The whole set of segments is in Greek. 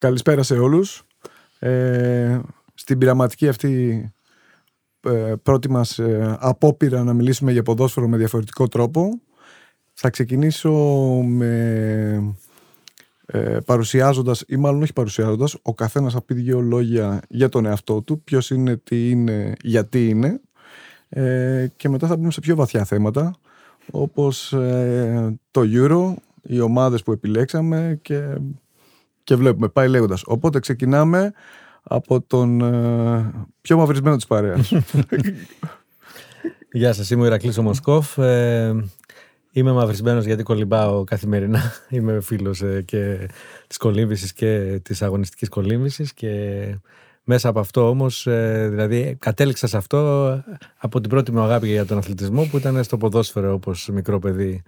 Καλησπέρα σε όλους. Ε, στην πειραματική αυτή ε, πρώτη μας ε, απόπειρα να μιλήσουμε για ποδόσφαιρο με διαφορετικό τρόπο θα ξεκινήσω με ε, παρουσιάζοντας ή μάλλον όχι παρουσιάζοντας ο καθένας θα πει δύο λόγια για τον εαυτό του ποιος είναι, τι είναι, γιατί είναι ε, και μετά θα μπούμε σε πιο βαθιά θέματα όπως ε, το Euro, οι ομάδες που επιλέξαμε και, και βλέπουμε, πάει λέγοντας. Οπότε ξεκινάμε από τον ε, πιο μαυρισμένο της παρέας. Γεια σας, είμαι ο Ηρακλής ο Μοσκόφ. Ε, είμαι μαυρισμένος γιατί κολυμπάω καθημερινά. Είμαι φίλος ε, και της κολύμβησης και της αγωνιστικής κολύμβησης και μέσα από αυτό όμως, ε, δηλαδή κατέληξα σε αυτό από την πρώτη μου αγάπη για τον αθλητισμό που ήταν στο ποδόσφαιρο όπως μικρό παιδί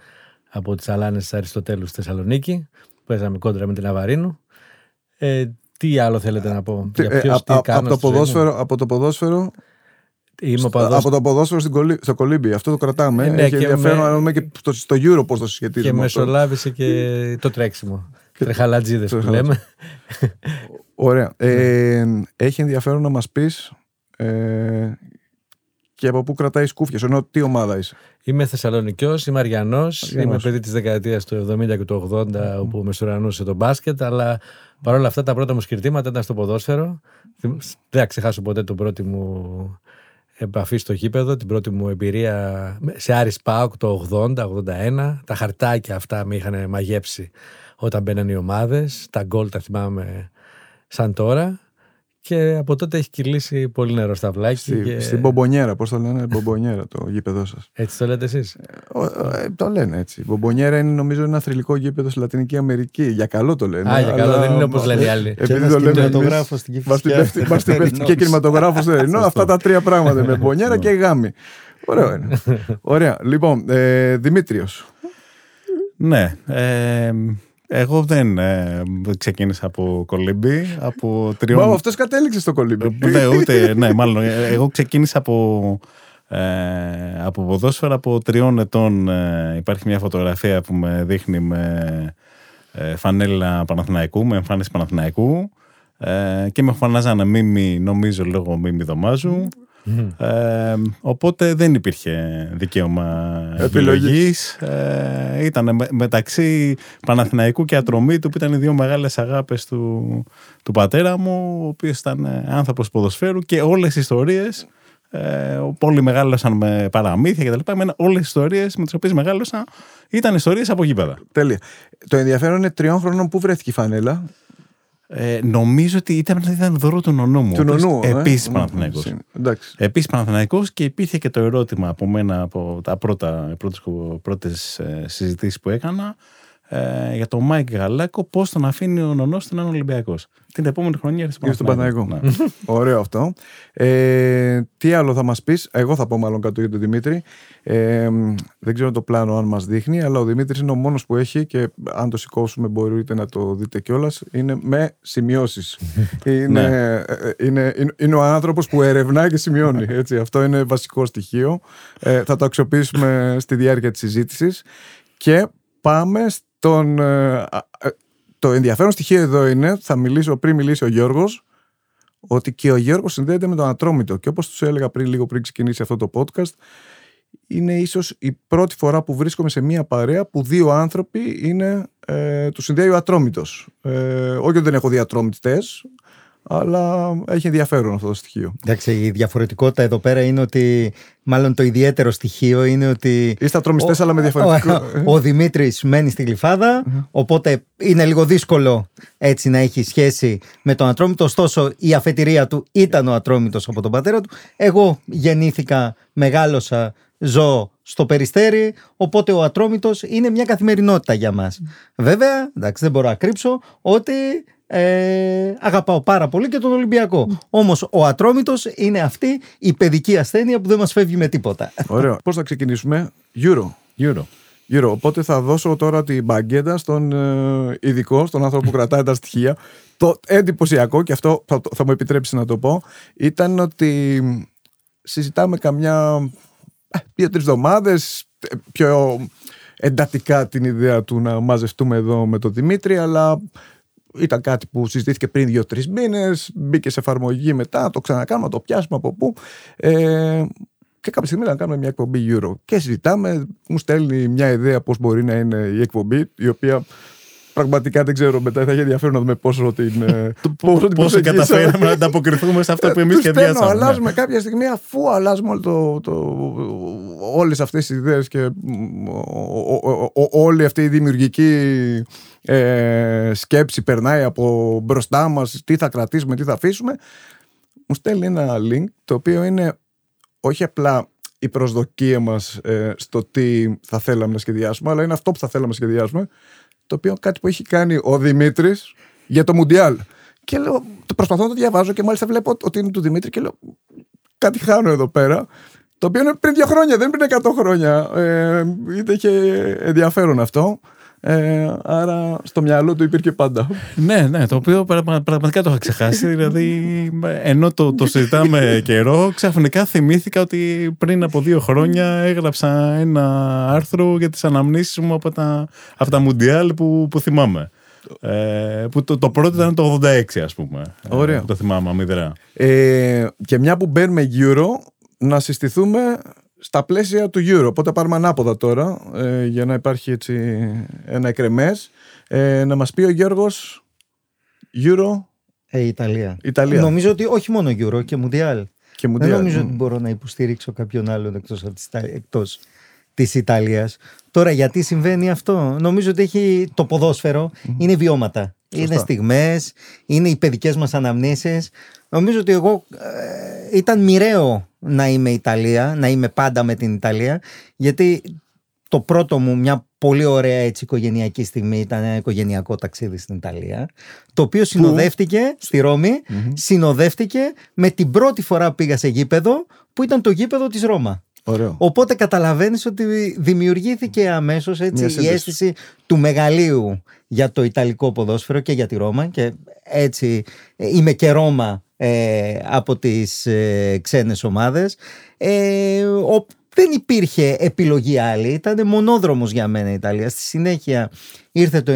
από τις Αλάνες της Αριστοτέλους στη Θεσσαλονίκη. Παίζαμε κόντρα με την Αβαρίνου. Ε, τι άλλο θέλετε να πω; Τι, ε, από, το ποδόσφαιρο, από το ποδόσφαιρο Είμαι από το ποδόσφαιρο στο κολύμπι. Αυτό το κρατάμε. Ναι, Έχει ενδιαφέρον με... και στο, στο Euro πώς το συσχετίζουμε. Και μεσολάβησε και το τρέξιμο. Τρεχαλατζίδες που λέμε. Ωραία. Ε, έχει ενδιαφέρον να μας πεις ε, και από πού κρατάει σκούφια. Ενώ τι ομάδα είσαι; Είμαι Θεσσαλονικιός, είμαι Αριανός. Είμαι παιδί της δεκαετίας του 70 και του 80, mm. όπου μεσουρανούσε το μπάσκετ. Αλλά παρόλα αυτά τα πρώτα μου σκυρτήματα ήταν στο ποδόσφαιρο. Δεν θα ξεχάσω ποτέ την πρώτη μου επαφή στο γήπεδο, την πρώτη μου εμπειρία σε Άρης Πάοκ το 80-81. Τα χαρτάκια αυτά με είχαν μαγέψει όταν μπαίναν οι ομάδες. Τα γκολ τα θυμάμαι σαν τώρα. Και από τότε έχει κυλήσει πολύ νερό στα βλάκια. Στη, και... Στην Μπομπονιέρα, πώς το λένε, Μπομπονιέρα το γήπεδο σας. Έτσι το λέτε εσείς; Ε, ε, το λένε έτσι. Η Μπομπονιέρα είναι νομίζω ένα θρηλυκό γήπεδο στη Λατινική Αμερική. Για καλό το λένε. Α, για καλό δεν είναι όπως λένε οι άλλοι. Επειδή το λέμε. Κινηματογράφος στην Κυφυσιά. Μας πέφτει και κινηματογράφος. Ενώ αυτά τα τρία πράγματα με Μπομπονιέρα και γάμι. Ωραίο είναι. Ωραία. Λοιπόν, ε, Δημήτριος. Ναι. Ε, εγώ δεν ε, ξεκίνησα από κολύμπι. Από τριών... Μα αυτός κατέληξε στο κολύμπι. Ε, ναι, ούτε, ναι, μάλλον. Ε, εγώ ξεκίνησα από, ε, από ποδόσφαιρα από τριών ετών. Ε, υπάρχει μια φωτογραφία που με δείχνει με ε, φανέλα Παναθηναϊκού, με εμφάνιση Παναθηναϊκού. Ε, και με φανάζανε Μίμη, νομίζω λόγω Μίμη Δωμάζου. Ε, οπότε δεν υπήρχε δικαίωμα επιλογής. Ε, ήταν μεταξύ Παναθηναϊκού και Ατρωμίτου που ήταν οι δύο μεγάλες αγάπες του, του πατέρα μου ο οποίος ήταν άνθρωπος ποδοσφαίρου και όλες οι ιστορίες ε, πολύ μεγάλωσαν με παραμύθια κτλ. Όλες οι ιστορίες με τις οποίες μεγάλωσαν ήταν ιστορίες από γήπεδα. Τέλεια. Το ενδιαφέρον είναι τριών χρόνων που βρέθηκε η φανέλα. Ε, νομίζω ότι ήταν, ήταν δώρο του νονού μου. Του νονού. Επίσης ε, Παναθυναϊκό. Επίσης Παναθυναϊκό και υπήρχε και το ερώτημα από μένα από τα πρώτα, πρώτες, ε, συζητήσεις που έκανα ε, για τον Μάικ Γαλάκο πώς τον αφήνει ο νονός στον έναν Ολυμπιακός. Την επόμενη χρονιά ήρθε στον Παναθηναϊκό. Ναι. Ωραίο αυτό. Ε, τι άλλο θα μας πεις, Εγώ θα πω μάλλον κάτι για τον Δημήτρη. Ε, δεν ξέρω το πλάνο αν μας δείχνει, αλλά ο Δημήτρης είναι ο μόνος που έχει και αν το σηκώσουμε μπορείτε να το δείτε κιόλας. Είναι με σημειώσεις. είναι, ναι. ε, είναι, είναι, είναι, ο άνθρωπος που ερευνά και σημειώνει. Έτσι. Αυτό είναι βασικό στοιχείο. Ε, θα το αξιοποιήσουμε στη διάρκεια της συζήτησης. Και πάμε τον, ε, ε, το ενδιαφέρον στοιχείο εδώ είναι, θα μιλήσω πριν μιλήσει ο Γιώργος, ότι και ο Γιώργος συνδέεται με τον Ατρόμητο. Και όπως τους έλεγα πριν λίγο πριν ξεκινήσει αυτό το podcast, είναι ίσως η πρώτη φορά που βρίσκομαι σε μια παρέα που δύο άνθρωποι είναι, ε, τους συνδέει ο Ατρόμητος. Ε, όχι ότι δεν έχω δει ατρόμητες, αλλά έχει ενδιαφέρον αυτό το στοιχείο. Εντάξει, η διαφορετικότητα εδώ πέρα είναι ότι, μάλλον το ιδιαίτερο στοιχείο είναι ότι. Είστε ατρομιστέ, αλλά με διαφορετικό. Ο, ο, Δημήτρης μένει στη γλυφαδα οπότε είναι λίγο δύσκολο έτσι να έχει σχέση με τον Ατρόμητο. Ωστόσο, η αφετηρία του ήταν ο Ατρόμητος από τον πατέρα του. Εγώ γεννήθηκα, μεγάλωσα, ζω στο περιστέρι, οπότε ο Ατρόμητος είναι μια καθημερινότητα για μας. Βέβαια, εντάξει, δεν μπορώ να κρύψω ότι ε, αγαπάω πάρα πολύ και τον Ολυμπιακό. Mm. Όμως ο ατρόμητος είναι αυτή η παιδική ασθένεια που δεν μας φεύγει με τίποτα. Ωραίο. Πώς θα ξεκινήσουμε, Euro. Euro. Euro. Οπότε θα δώσω τώρα την μπαγκέτα στον ε, ειδικό, στον άνθρωπο που κρατάει τα στοιχεία. Το εντυπωσιακό, και αυτό θα, θα μου επιτρέψεις να το πω, ήταν ότι συζητάμε καμιά ε, δύο-τρεις εβδομάδες ε, πιο εντατικά την ιδέα του να μαζευτούμε εδώ με τον Δημήτρη, αλλά ήταν κάτι που συζητήθηκε πριν δύο-τρεις μήνες, μπήκε σε εφαρμογή μετά, το ξανακάνουμε, το πιάσουμε από πού. Ε, και κάποια στιγμή να κάνουμε μια εκπομπή Euro. Και συζητάμε, μου στέλνει μια ιδέα πώς μπορεί να είναι η εκπομπή, η οποία πραγματικά δεν ξέρω μετά. Θα έχει ενδιαφέρον να δούμε πόσο την. ε, πόσο την Πόσο προσεγγίσαμε. καταφέραμε να ανταποκριθούμε σε αυτά που εμείς Τους στέλνω, σχεδιάσαμε. ναι. αλλάζουμε κάποια στιγμή αφού αλλάζουμε όλο το, το, όλες αυτές τις ιδέες και μ, ο- ο- ο- όλη αυτή η δημιουργική ε, σκέψη περνάει από μπροστά μας τι θα κρατήσουμε, τι θα αφήσουμε μου στέλνει ένα link το οποίο είναι όχι απλά η προσδοκία μας ε, στο τι θα θέλαμε να σχεδιάσουμε αλλά είναι αυτό που θα θέλαμε να σχεδιάσουμε το οποίο κάτι που έχει κάνει ο Δημήτρης για το Μουντιάλ. Και λέω, το προσπαθώ να το διαβάζω και μάλιστα βλέπω ότι είναι του Δημήτρη και λέω, κάτι χάνω εδώ πέρα. Το οποίο είναι πριν δύο χρόνια, δεν πριν 100 χρόνια. Ε, είτε είχε ενδιαφέρον αυτό. Ε, άρα στο μυαλό του υπήρχε πάντα. Ναι, ναι, το οποίο πραγμα- πραγματικά το είχα ξεχάσει. δηλαδή, ενώ το, το συζητάμε καιρό, ξαφνικά θυμήθηκα ότι πριν από δύο χρόνια έγραψα ένα άρθρο για τις αναμνήσεις μου από τα, από τα Μουντιάλ που, που θυμάμαι. Ε, που το, το πρώτο ήταν το 86, ας πούμε. Ωραία. Ε, το θυμάμαι αμυδρά. Ε, και μια που μπαίνουμε Euro, να συστηθούμε στα πλαίσια του Euro. Οπότε πάρουμε ανάποδα τώρα, ε, για να υπάρχει έτσι ένα εκρεμές. Ε, να μας πει ο Γιώργος, Euro, Ε, η Ιταλία. Ιταλία Νομίζω ότι όχι μόνο Euro και Mundial. και Δεν Mundial. νομίζω Μμ. ότι μπορώ να υποστηρίξω κάποιον άλλον εκτός, από της, Ιτα- εκτός της Ιταλίας. Τώρα γιατί συμβαίνει αυτό; Νομίζω ότι έχει το ποδόσφαιρο, είναι βιώματα. Είναι στιγμές, είναι οι παιδικές μας αναμνήσεις. Νομίζω ότι εγώ ε, ήταν μοιραίο να είμαι Ιταλία, να είμαι πάντα με την Ιταλία, γιατί το πρώτο μου μια πολύ ωραία έτσι οικογενειακή στιγμή ήταν ένα οικογενειακό ταξίδι στην Ιταλία το οποίο συνοδεύτηκε στη ρωμη συνοδεύτηκε με την πρώτη φορά που πήγα σε γήπεδο που ήταν το γήπεδο της Ρώμα. Ωραίο. Οπότε καταλαβαίνεις ότι δημιουργήθηκε αμέσως έτσι, Μια η σύνδεση. αίσθηση του μεγαλείου για το Ιταλικό ποδόσφαιρο και για τη Ρώμα και έτσι ε, είμαι και Ρώμα ε, από τις ε, ξένες ομάδες. Ε, ο- δεν υπήρχε επιλογή άλλη, ήταν μονόδρομος για μένα η Ιταλία. Στη συνέχεια ήρθε το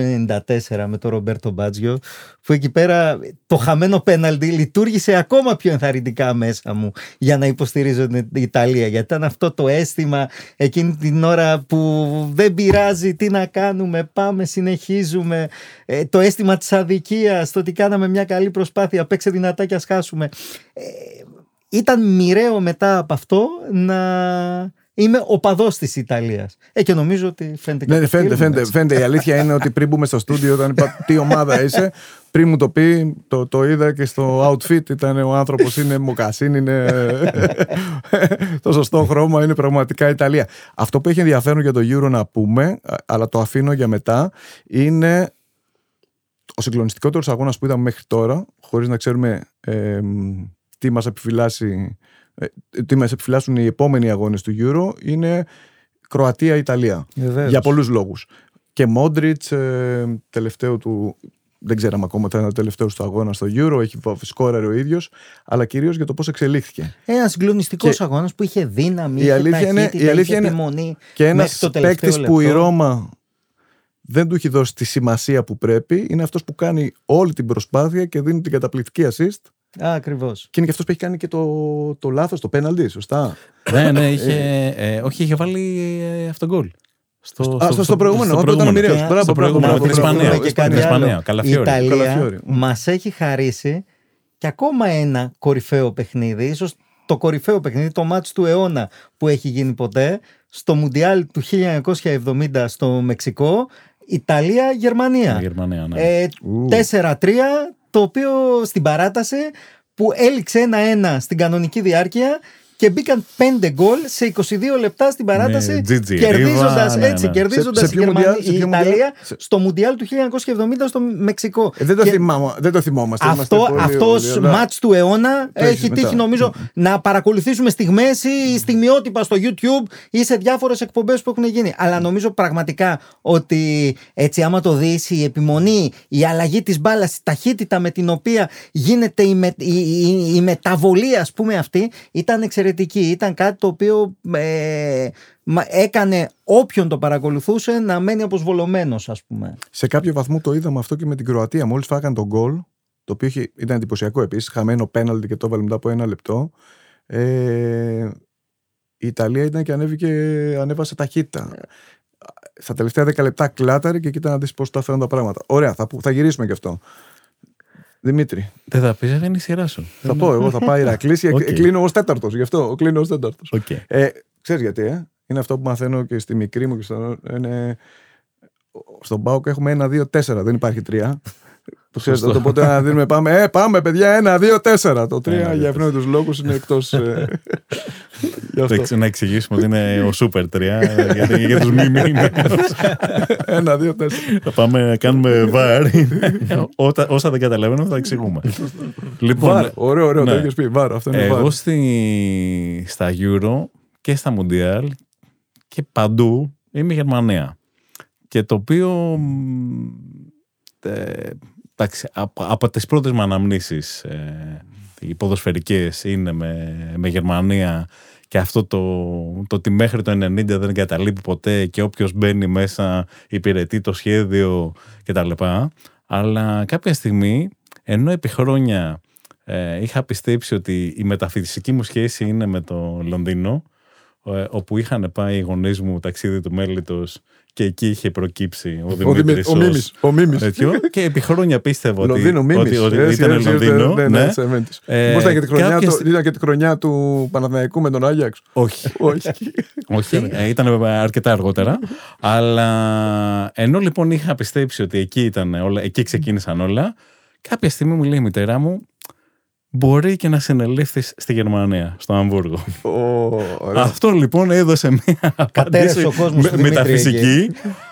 94 με τον Ρομπέρτο Μπάτζιο που εκεί πέρα το χαμένο πέναλτι λειτουργήσε ακόμα πιο ενθαρρυντικά μέσα μου για να υποστηρίζω την Ιταλία. Γιατί ήταν αυτό το αίσθημα εκείνη την ώρα που δεν πειράζει τι να κάνουμε πάμε συνεχίζουμε. Ε, το αίσθημα της αδικίας το ότι κάναμε μια καλή προσπάθεια παίξε δυνατά και ας χάσουμε. Ε, ήταν μοιραίο μετά από αυτό να είμαι οπαδός της Ιταλίας ε, και νομίζω ότι φαίνεται και Ναι, από το φαίνεται, φίλο μου, φαίνεται, έτσι. φαίνεται. Η αλήθεια είναι ότι πριν μπούμε στο στούντιο, όταν είπα τι ομάδα είσαι, πριν μου το πει, το, το είδα και στο outfit. Ήταν ο άνθρωπος, είναι μοκασίν, είναι το σωστό χρώμα, είναι πραγματικά Ιταλία. Αυτό που έχει ενδιαφέρον για το Euro να πούμε, α- αλλά το αφήνω για μετά, είναι ο συγκλονιστικότερος αγώνας που είδαμε μέχρι τώρα, χωρίς να ξέρουμε ε, μ, τι μας επιφυλάσσει. ε, Τι μας επιφυλάσσουν οι επόμενοι αγώνες του Euro είναι Κροατία-Ιταλία. Βεβαίως. Για πολλούς λόγους. Και Μόντριτς, τελευταίο του. Δεν ξέραμε ακόμα, ήταν ο τελευταίος του αγώνα στο Euro. Έχει βα- σκόραρε ο ίδιος, αλλά κυρίως για το πώς εξελίχθηκε. Ένας συγκλονιστικός Και- αγώνας που είχε δύναμη, Η είχε αλήθεια είναι- ταχύτητα, η αλήθεια είχε είναι- επιμονή. Και ένας μέχρι το τελευταίο παίκτης που η λεπτό. Ρώμα δεν του έχει δώσει τη σημασία που πρέπει, είναι αυτός που κάνει όλη την προσπάθεια και δίνει την καταπληκτική assist. Α, ακριβώς. Και είναι και αυτός που έχει κάνει και το, το λάθος, το πέναλτι, σωστά. ναι, ναι, είχε, ε, όχι, είχε βάλει ε, αυτό γκολ. Στο, Α, στο- στο προηγούμενο, όταν ήταν μοιραίος. Μπράβο, στο μπράβο, προηγούμενο, μπράβο, με την μπράβο, Ισπανία. μπράβο, και Ισπανία, κάτι Ισπανία, άλλο. Η Καλαφιόρι. Ιταλία Καλαφιόρι. μας έχει χαρίσει και ακόμα ένα κορυφαίο παιχνίδι, ίσως το κορυφαίο παιχνίδι, το μάτς του αιώνα που έχει γίνει ποτέ, στο Μουντιάλ του 1970 στο Μεξικό, Ιταλία-Γερμανία. Γερμανία, ναι. Ε, 4-3, το οποίο στην παράταση που έληξε ένα-ένα στην κανονική διάρκεια και μπήκαν 5 γκολ σε 22 λεπτά στην παράταση, Με Gigi κερδίζοντας, Riva, ναι, έτσι, ναι. κερδίζοντας Σε- σε η, ποιο Γερμανία- Μουντιάλ, σε η ποιο Ιταλία Μουντιάλ; Σε- στο Μουντιάλ του 1970 στο Μεξικό. Ε, δεν, το Και θυμάμαι, δεν το θυμόμαστε. είμαστε αυτό πολύ αυτός όλοι, αλλά- μάτς του αιώνα Το έχεις έχει μετά. τύχει νομίζω να παρακολουθήσουμε στιγμές ή στιγμιότυπα στο YouTube ή σε διάφορες εκπομπές που έχουν γίνει. Αλλά νομίζω πραγματικά ότι έτσι άμα το δεις η επιμονή, η αλλαγή της μπάλας, η ταχύτητα με την οποία γίνεται η, με- η, η- η μεταβολή ας πούμε αυτή ήταν εξαιρετική. Εξαιρετική. Ήταν κάτι το οποίο ε, έκανε όποιον το παρακολουθούσε να μένει αποσβολωμένος ας πούμε. Σε κάποιο βαθμό το είδαμε αυτό και με την Κροατία. Μόλις φάγαν τον γκολ, το οποίο ήταν εντυπωσιακό επίσης, χαμένο πέναλτι και το έβαλε μετά από ένα λεπτό. Ε, η Ιταλία ήταν και ανέβηκε, ανέβασε ταχύτητα. Στα τελευταία 10 λεπτά κλάταρε και κοίτα να δεις πώς τα φέρνουν τα πράγματα. Ωραία, θα, θα γυρίσουμε και αυτό. Δημήτρη. Δεν θα πεις, δεν είναι η σειρά σου. Θα πω, εγώ θα πάω Ηρακλής και okay. κλείνω ως τέταρτος. Γι' αυτό κλείνω ως τέταρτος. Okay. Ε, Ξέρεις γιατί, ε; είναι αυτό που μαθαίνω και στη μικρή μου και στο. Είναι... Στον Πάοκ έχουμε ένα, δύο, τέσσερα. Δεν υπάρχει τρία. Το ξέρετε, οπότε να δίνουμε πάμε. Ε, πάμε, παιδιά, ένα, δύο, τέσσερα. Το τρία για ευνόητους λόγους είναι εκτός. Ε, να εξηγήσουμε ότι είναι ο Σούπερ τρία γιατί για τους μη Ένα, δύο, τέσσερα. Θα πάμε, κάνουμε βάρ. Όσα δεν καταλαβαίνουμε θα εξηγούμε. Λοιπόν, ωραίο, ωραίο, το ναι. έχεις πει. Βάρ, αυτό είναι Εγώ στα Euro και στα Mundial και παντού είμαι η Γερμανία. Και το οποίο ε, εντάξει, από, από τις πρώτες μου αναμνήσεις ε, οι ποδοσφαιρικές είναι με, με Γερμανία και αυτό το, το ότι μέχρι το 90 δεν εγκαταλείπει ποτέ και όποιος μπαίνει μέσα υπηρετεί το σχέδιο κτλ. Αλλά κάποια στιγμή, ενώ επί χρόνια ε, είχα πιστέψει ότι η μεταφυσική μου σχέση είναι με το Λονδίνο, ε, όπου είχαν πάει οι γονείς μου ταξίδι του μέλητος και εκεί είχε προκύψει ο Δημήτρης ο, Μίμης, ο Μίμης. και επί χρόνια πίστευα ότι, Λονδίνο, ότι, ότι yes, ήταν yes, Λονδίνο. Ναι, ναι, ναι. Ε, ήταν, και τη χρονιά κάποιες... του, ήταν και τη χρονιά του Παναθηναϊκού με τον Άγιαξ; Όχι. Όχι. Όχι. Ε, ήταν αρκετά αργότερα. αλλά ενώ λοιπόν είχα πιστέψει ότι εκεί, ήταν όλα, εκεί ξεκίνησαν όλα, κάποια στιγμή μου λέει η μητέρα μου, μπορεί και να συνελήφθεις στη Γερμανία, στο Αμβούργο. Oh, Αυτό λοιπόν έδωσε μια απάντηση με, μεταφυσική.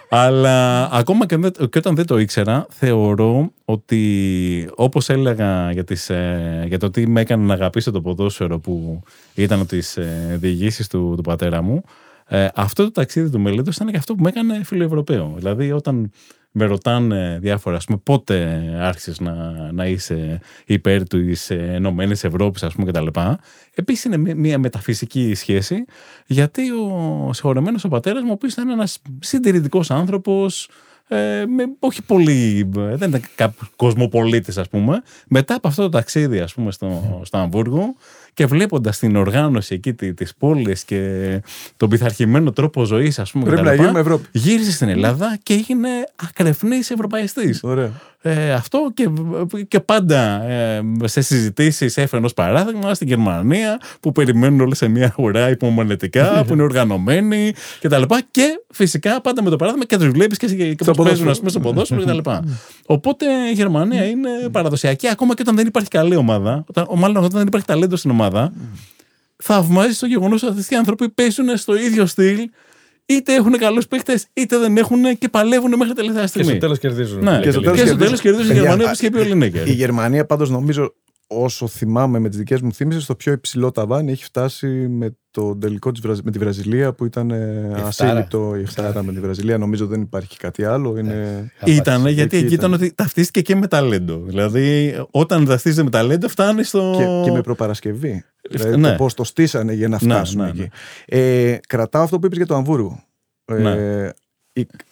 αλλά ακόμα και, και, όταν δεν το ήξερα, θεωρώ ότι όπως έλεγα για, τις, ε, για το τι με έκανε να αγαπήσω το ποδόσφαιρο που ήταν τις ε, διηγήσεις του, του πατέρα μου, ε, αυτό το ταξίδι του Μελέτος ήταν και αυτό που με έκανε φιλοευρωπαίο. Δηλαδή όταν με ρωτάνε διάφορα, ας πούμε, πότε άρχισες να, να είσαι υπέρ του Ενωμένης Ευρώπης, ας πούμε, κτλ. Επίσης είναι μια μεταφυσική σχέση, γιατί ο συγχωρεμένος ο πατέρας μου, ο οποίος ήταν ένας συντηρητικός άνθρωπος, ε, με, όχι πολύ, δεν ήταν κοσμοπολίτης ας πούμε. Μετά από αυτό το ταξίδι ας πούμε στο, στο Αμβούργο και βλέποντας την οργάνωση εκεί τη πόλης και τον πειθαρχημένο τρόπο ζωής, ας πούμε. Πρέπει να γίνουμε Ευρώπη. Γύρισε στην Ελλάδα και έγινε ακρεφνής ευρωπαϊστής. Ε, αυτό και, και πάντα ε, σε συζητήσεις έφερε ως παράδειγμα στην Γερμανία που περιμένουν όλες σε μια ουρά υπομονετικά, που είναι οργανωμένοι κτλ. Και, και φυσικά πάντα με το παράδειγμα και τους βλέπεις και, και πώς παίζουν ας πούμε, στο ποδόσφαιρο κτλ. Οπότε η Γερμανία είναι παραδοσιακή ακόμα και όταν δεν υπάρχει καλή ομάδα, όταν, μάλλον όταν δεν υπάρχει ταλέντο στην ομάδα, θαυμάζει το γεγονός ότι αυτοί οι άνθρωποι παίζουν στο ίδιο στυλ είτε έχουν καλούς παίχτε, είτε δεν έχουν και παλεύουν μέχρι τελευταία στιγμή. Και στο τέλος κερδίζουν. Ναι, και στο τέλος κερδίζουν η Γερμανία, όπω και είπε ο Λινέκερ. Η Γερμανία πάντως νομίζω όσο θυμάμαι με τις δικές μου θύμησε, στο πιο υψηλό ταβάνι έχει φτάσει με το τελικό της με τη Βραζιλία που ήταν ασύλληπτο η Χτάρα με τη Βραζιλία. Νομίζω δεν υπάρχει κάτι άλλο. Είναι... Ήταν γιατί εκεί ήταν ότι ταυτίστηκε και με ταλέντο. Δηλαδή, όταν ταυτίζεται με ταλέντο, φτάνει στο. Και, και με προπαρασκευή. Δηλαδή, ναι. το πώ το στήσανε για να ναι, φτάσουν ναι, εκεί. Ναι. Ε, κρατάω αυτό που είπες για το Αμβούργο. Ε, ναι.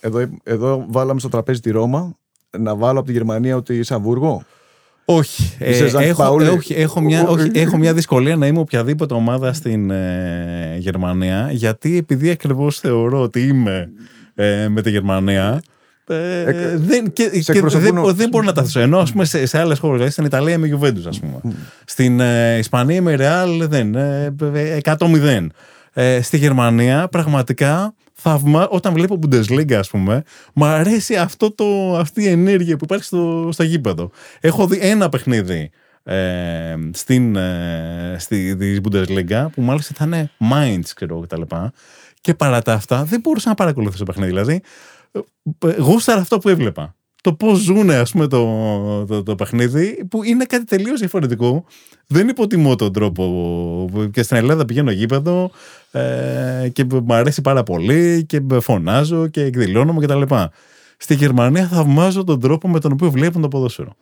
εδώ, εδώ βάλαμε στο τραπέζι τη Ρώμα. Να βάλω από τη Γερμανία ότι είσαι Αμβούργο. Όχι. Ε, έχω, όχι, έχω, μια, όχι, έχω μια δυσκολία να είμαι οποιαδήποτε ομάδα στην ε, Γερμανία, γιατί επειδή ακριβώς θεωρώ ότι είμαι ε, με τη Γερμανία. Ε, δεν, και, και δεν, δεν μπορώ να τα θέσω. Ενώ πούμε, σε, σε άλλες χώρες, στην Ιταλία είμαι Juventus, ας πούμε. Στην Ισπανία είμαι Real, δεν. 100-0. στη Γερμανία πραγματικά θαύμα, όταν βλέπω Bundesliga, ας πούμε, μου αρέσει αυτό το, αυτή η ενέργεια που υπάρχει στο, στο γήπεδο. Έχω δει ένα παιχνίδι ε, στην, ε, στη της Bundesliga που μάλιστα ήταν Minds, ξέρω κτλ. Και, και παρά τα αυτά δεν μπορούσα να παρακολουθήσω το παιχνίδι. Δηλαδή, ε, γούσταρα αυτό που έβλεπα το πώς ζουν ας πούμε, το, το, το, παιχνίδι, που είναι κάτι τελείως διαφορετικό. Δεν υποτιμώ τον τρόπο. Και στην Ελλάδα πηγαίνω γήπεδο ε, και μου αρέσει πάρα πολύ και φωνάζω και εκδηλώνομαι κτλ. Στη Γερμανία θαυμάζω τον τρόπο με τον οποίο βλέπουν το ποδόσφαιρο.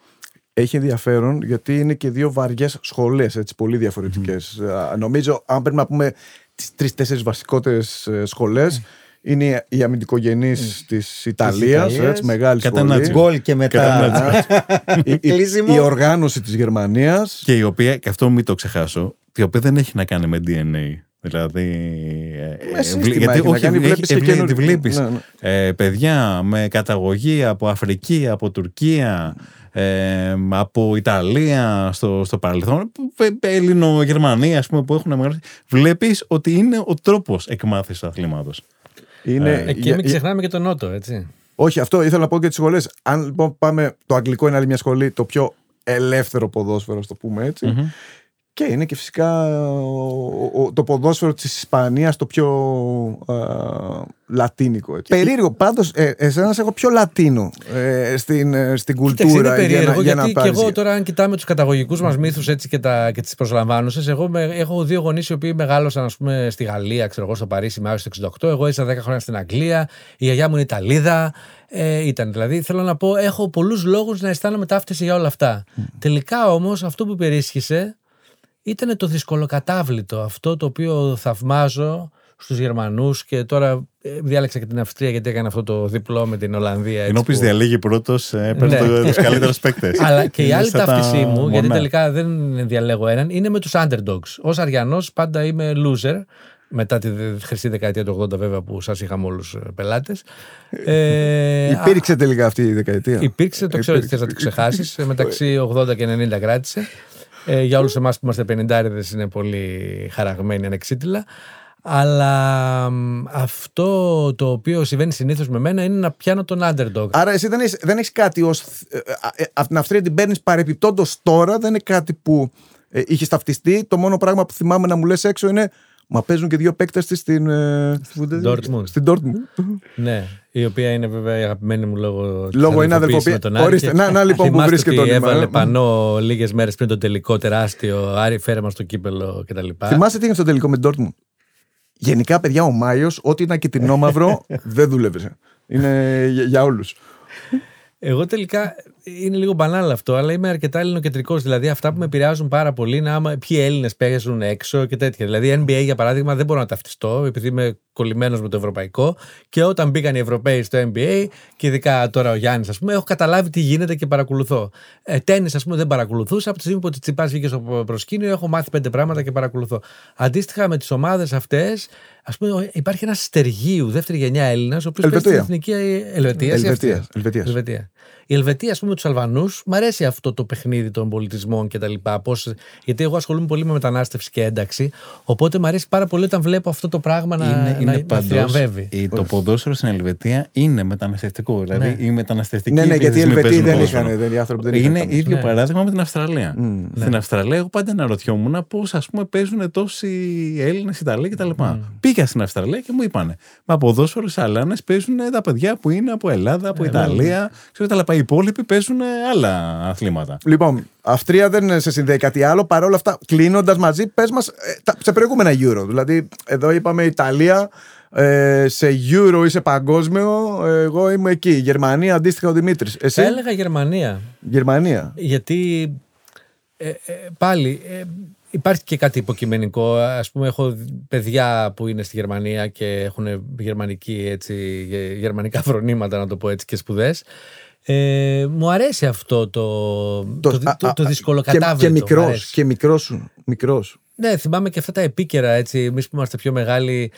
έχει ενδιαφέρον γιατί είναι και δύο βαριές σχολές, πολύ διαφορετικές. Νομίζω, αν πρέπει να πούμε τις τρει-τέσσερι βασικότερες σχολές, είναι η αμυντικογενή mm. της Ιταλίας, μεγάλης σχολής. Γκολ και μετά. η, η, η, οργάνωση της Γερμανίας. Και η οποία, και αυτό μην το ξεχάσω, η οποία δεν έχει να κάνει με DNA. Δηλαδή. Με γιατί όχι, κάνει, βλέπεις και βλέπει, βλέπεις, ναι, ναι. Ε, παιδιά με καταγωγή από Αφρική, από Τουρκία, ε, από Ιταλία στο, στο παρελθόν, Έλληνο-Γερμανία, ας πούμε, που έχουν μεγαλώσει. Βλέπεις ότι είναι ο τρόπος εκμάθησης του αθλήματος. Είναι... Ε, και μην ξεχνάμε και τον Νότο, έτσι. Όχι, αυτό ήθελα να πω και τις σχολές. Αν λοιπόν πάμε. Το αγγλικό είναι άλλη μια σχολή, το πιο ελεύθερο ποδόσφαιρο, το πούμε έτσι. Και είναι και φυσικά το ποδόσφαιρο της Ισπανίας το πιο α, λατίνικο. Έτσι. Περίεργο. Πάντως, ε, εσένας έχω πιο λατίνο ε, στην, ε, στην κουλτούρα. Είναι περίεργο, για να, γιατί και εγώ τώρα αν κοιτάμε τους καταγωγικούς μας μύθους έτσι, και, τα, και τις προσλαμβάνουσες, εγώ με, έχω δύο γονείς οι οποίοι μεγάλωσαν ας πούμε, στη Γαλλία, ξέρω εγώ, στο Παρίσι με το 68, εγώ ήρθα 10 χρόνια στην Αγγλία, η γιαγιά μου είναι Ιταλίδα, ε, ήταν. Δηλαδή, θέλω να πω, έχω πολλούς λόγους να αισθάνομαι ταύτιση για όλα αυτά. Mm. Τελικά όμως, αυτό που υπερίσχυσε ήταν το δυσκολοκατάβλητο αυτό το οποίο θαυμάζω στους Γερμανούς και τώρα ε, διάλεξα και την Αυστρία γιατί έκανε αυτό το διπλό με την Ολλανδία. Ενώ που... διαλύγει πρώτος ε, παίρνει ναι. τους καλύτερους παίκτες. Αλλά και η άλλη ταύτισή μου, γιατί τελικά δεν διαλέγω έναν, είναι με τους underdogs. Ως Αριανός πάντα είμαι loser μετά τη χρυσή δεκαετία του 80 βέβαια που σας είχαμε όλους ε, πελάτες. Ε, υπήρξε τελικά αυτή η δεκαετία. Υπήρξε, το ξέρω ότι θες να το ξεχάσεις. μεταξύ 80 και 90 κράτησε. Ε, για όλους εμάς που είμαστε πενιντάριδες είναι πολύ χαραγμένοι ανεξίτηλα. Αλλά αυτό το οποίο συμβαίνει συνήθως με μένα είναι να πιάνω τον underdog. Άρα εσύ δεν έχεις, δεν έχεις κάτι ως... Ε, ε, από την Αυστρία την παίρνεις παρεπιπτόντως τώρα, δεν είναι κάτι που ε, είχε ταυτιστεί. Το μόνο πράγμα που θυμάμαι να μου λες έξω είναι Μα παίζουν και δύο παίκτες της στην ε, Dortmund. Στην Dortmund. ναι, η οποία είναι βέβαια η αγαπημένη μου λόγω Λόγω είναι αδελφοποίηση. Ορίστε, να, να λοιπόν που βρίσκεται το Έβαλε πανό λίγες μέρες πριν το τελικό τεράστιο. Άρη, φέρε μας το κύπελο κτλ. Θυμάσαι τι έγινε στο τελικό με την Dortmund; Γενικά, παιδιά, ο Μάιος, ό,τι ήταν κοιτινόμαυρο, δεν δούλευε. Είναι για, για όλους. Εγώ τελικά είναι λίγο μπανάλ αυτό, αλλά είμαι αρκετά ελληνοκεντρικός. Δηλαδή, αυτά που με επηρεάζουν πάρα πολύ είναι άμα ποιοι Έλληνες παίζουν έξω και τέτοια. Δηλαδή, NBA για παράδειγμα δεν μπορώ να ταυτιστώ, επειδή είμαι κολλημένος με το ευρωπαϊκό. Και όταν μπήκαν οι Ευρωπαίοι στο NBA, και ειδικά τώρα ο Γιάννης, ας πούμε, έχω καταλάβει τι γίνεται και παρακολουθώ. Ε, Τέννη, ας πούμε, δεν παρακολουθούσα. Από τη στιγμή που ο Τσιπά βγήκε στο προσκήνιο, έχω μάθει πέντε πράγματα και παρακολουθώ. Αντίστοιχα με τις ομάδες αυτές, ας πούμε, υπάρχει ένας Στεργίου, δεύτερη γενιά Έλληνας, ο οποίος παίζει στην εθνική Ελβετία. Ελβετίας. Η Ελβετία, ας πούμε, τους Αλβανούς, μου αρέσει αυτό το παιχνίδι των πολιτισμών κτλ. Γιατί εγώ ασχολούμαι πολύ με μετανάστευση και ένταξη. Οπότε μου αρέσει πάρα πολύ όταν βλέπω αυτό το πράγμα να, είναι, να, είναι να θριαμβεύει. Το ποδόσφαιρο στην Ελβετία είναι μεταναστευτικό. Δηλαδή ναι. η μεταναστευτική. Ναι, ναι, γιατί οι Ελβετοί δεν είχαν. Δεν, οι άνθρωποι δεν είναι ίδιο ναι. παράδειγμα με την Αυστραλία. Mm. Στην ναι. Αυστραλία, εγώ πάντα αναρωτιόμουν πώς ας πούμε παίζουν τόσοι Έλληνες, Ιταλοί κτλ. Mm. Πήγα στην Αυστραλία και μου είπαν Μα ποδόσφαιρο Αλάνε παίζουν τα παιδιά που είναι από Ελλάδα, από Ιταλία. Ξέρω τα οι υπόλοιποι παίζουν άλλα αθλήματα. Λοιπόν, Αυστρία δεν σε συνδέει κάτι άλλο. Παρ' όλα αυτά, κλείνοντας μαζί, πες μας ε, σε προηγούμενα Euro. Δηλαδή, εδώ είπαμε Ιταλία, ε, σε Euro ή σε παγκόσμιο, εγώ είμαι εκεί. Γερμανία, αντίστοιχα ο Δημήτρης. Θα έλεγα Γερμανία. Γερμανία. Γιατί ε, ε, πάλι ε, υπάρχει και κάτι υποκειμενικό. Ας πούμε, έχω παιδιά που είναι στη Γερμανία και έχουν γερμανική, έτσι, γερμανικά φρονήματα, να το πω έτσι, και σπουδές. Ε, μου αρέσει αυτό το, το, το, το, το δύσκολο κατάβλητο. Και, και μικρός, και μικρός, μικρός. Ναι, θυμάμαι και αυτά τα επίκαιρα έτσι. Εμείς που είμαστε πιο μεγάλοι,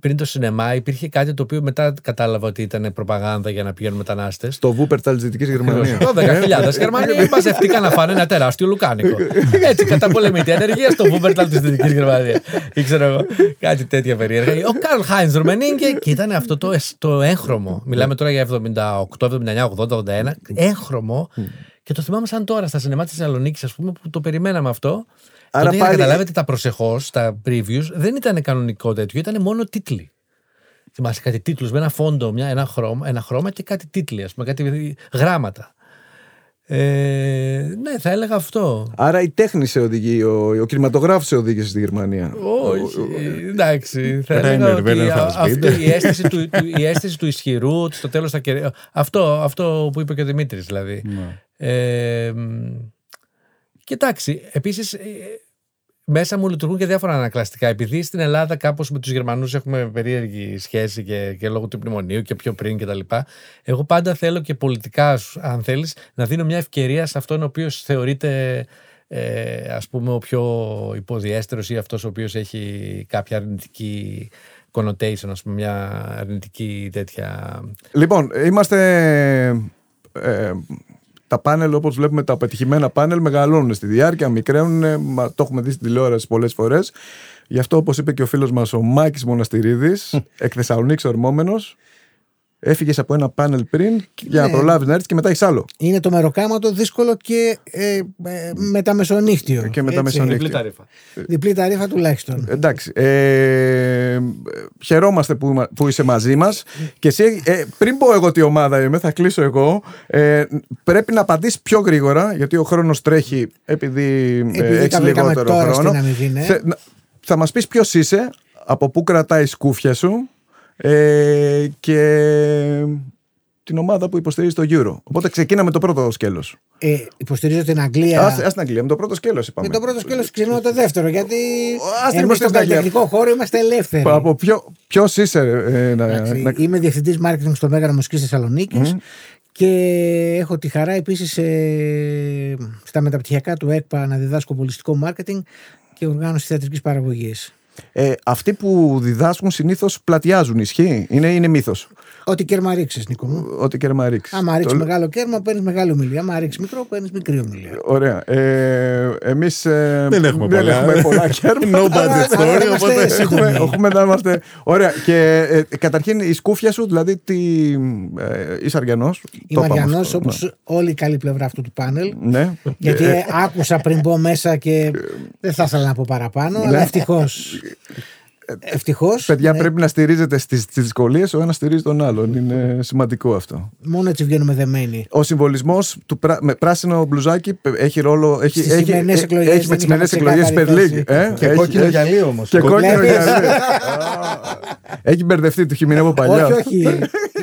πριν το σινεμά, υπήρχε κάτι το οποίο μετά κατάλαβα ότι ήταν προπαγάνδα για να πηγαίνουν μετανάστες. Στο Βούπερταλ της Δυτική Γερμανίας. 12.000 Γερμανοί μαζευτήκαν να φάνε ένα τεράστιο λουκάνικο. Έτσι, κατά πολεμική ανεργία στο Βούπερταλ της Δυτική Γερμανίας. Ή ξέρω εγώ, κάτι τέτοια περίεργα. Ο Καρλ Χάιν Ρουμενίγκε και ήταν αυτό το, το έγχρωμο. Μιλάμε τώρα για 78, 79, 80, 81. Έγχρωμο. Και το θυμάμαι σαν τώρα στα σινεμά της Θεσσαλονίκης, ας πούμε, που το περιμέναμε αυτό. Άρα Τότε, πάλι... καταλάβετε τα προσεχώς, τα previews, δεν ήταν κανονικό τέτοιο, ήταν μόνο τίτλοι. Θυμάσαι κάτι τίτλους με ένα φόντο, μια, ένα, χρώμα, ένα χρώμα και κάτι τίτλοι, ας πούμε, κάτι γράμματα. Ε, ναι, θα έλεγα αυτό. Άρα η τέχνη σε οδηγεί, ο, ο κινηματογράφος σε οδήγησε στη Γερμανία. Όχι, εντάξει. Θα Rainer έλεγα ότι Werner α- Fassbinder. αυτή η αίσθηση του, του- η αίσθηση του ισχυρού, ότι στο τέλος θα κερδίσει. Αυτό, αυτό που είπε και ο Δημήτρης δηλαδή. Ναι. Ε, μ, και εντάξει, επίσης ε, μέσα μου λειτουργούν και διάφορα ανακλαστικά. Επειδή στην Ελλάδα κάπως με τους Γερμανούς έχουμε περίεργη σχέση και, και λόγω του μνημονίου και πιο πριν κτλ. Εγώ πάντα θέλω και πολιτικά, αν θέλεις, να δίνω μια ευκαιρία σε αυτόν ο οποίος θεωρείται ε, ας πούμε ο πιο υποδιέστερος ή αυτός ο οποίος έχει κάποια αρνητική connotation, ας πούμε, μια αρνητική τέτοια... Λοιπόν, είμαστε. ε, τα πάνελ, όπως βλέπουμε, τα πετυχημένα πάνελ μεγαλώνουν στη διάρκεια, μικραίνουν. μα Το έχουμε δει στην τηλεόραση πολλές φορές. Γι' αυτό, όπως είπε και ο φίλος μας ο Μάκης Μοναστηρίδης, εκ Θεσσαλονίκης ορμόμενος, έφυγες από ένα πάνελ πριν για να Ναι. προλάβεις να έρθεις και μετά έχεις άλλο. Είναι το μεροκάματο δύσκολο και ε, ε, μεταμεσονύχτιο. Και μετά έτσι. μεσονύχτιο. Διπλή ταρήφα. Διπλή ταρήφα τουλάχιστον. Εντάξει. Ε, χαιρόμαστε που, είμα- που είσαι μαζί μας. Και εσύ, ε, πριν πω εγώ τι ομάδα είμαι, θα κλείσω εγώ. Ε, πρέπει να απαντήσεις πιο γρήγορα, γιατί ο χρόνος τρέχει επειδή, Επειδή ε, τα έχεις βρήκαμε λιγότερο τώρα χρόνο. στην αμοιβή, ναι. Θε- να- θα μας πεις ποιος είσαι, από πού κρατάει η σκούφια σου ε, και την ομάδα που υποστηρίζει το Euro. Οπότε ξεκίναμε το πρώτο σκέλος. Ε, υποστηρίζω την Αγγλία. Ας, ας την Αγγλία, με το πρώτο σκέλος είπαμε. Με το πρώτο σκέλος ξεκινούμε το δεύτερο. Γιατί Ας την εμείς υποστηρίζει στον την Αγγλία. καλλιτεχνικό χώρο είμαστε ελεύθεροι. Από ποιο, ποιος είσαι ε, να, Εντάξει, να, Είμαι διευθυντής marketing στο Μέγαρο Μουσικής Θεσσαλονίκης και έχω τη χαρά επίσης στα μεταπτυχιακά του ΕΚΠΑ να διδάσκω πολιστικό marketing και οργάνωση θεατρικής παραγωγής. Ε, αυτοί που διδάσκουν συνήθως πλατιάζουν, ισχύει; Είναι, είναι μύθος. Ό,τι κέρμα ρίξεις, Νίκο μου. Ό,τι κέρμα ρίξεις. Άμα ρίξεις μεγάλο κέρμα, παίρνεις μεγάλη ομιλία. Άμα ρίξεις μικρό, παίρνεις μικρή ομιλία. Ωραία. Ε, Εμείς Δεν έχουμε πολλά. έχουμε πολλά κέρμα. No budget Αλλά story, είμαστε οπότε σύντομοι. έχουμε, έχουμε να είμαστε. Ωραία. Και ε, καταρχήν η σκούφια σου, δηλαδή τι. Ε, είσαι Αριανό. Είμαι Αριανό, όπως όλη η καλή πλευρά αυτού του πάνελ. Ναι. Γιατί άκουσα πριν μπω μέσα και δεν θα ήθελα να πω παραπάνω, αλλά Ναι. ευτυχώς. Ευτυχώς. Παιδιά, πρέπει να στηρίζετε στις δυσκολίες, ο ένας στηρίζει τον άλλον. Είναι σημαντικό αυτό. Μόνο έτσι βγαίνουμε δεμένοι. Ο συμβολισμός του πρά... με πράσινο μπλουζάκι έχει ρόλο. Έχει, Στις έχει, σημερινές ε, εκλογές έχει με δεν τις είχαμε σημερινές εκλογές Super ξεκάθαρη League. θέση. Ε; Και Έχει- κόκκινο έχει- γυαλί όμως. Και κόκκινο Βλέπεις; γυαλί. Έχει μπερδευτεί, του έχει μείνει από παλιά. Όχι, όχι.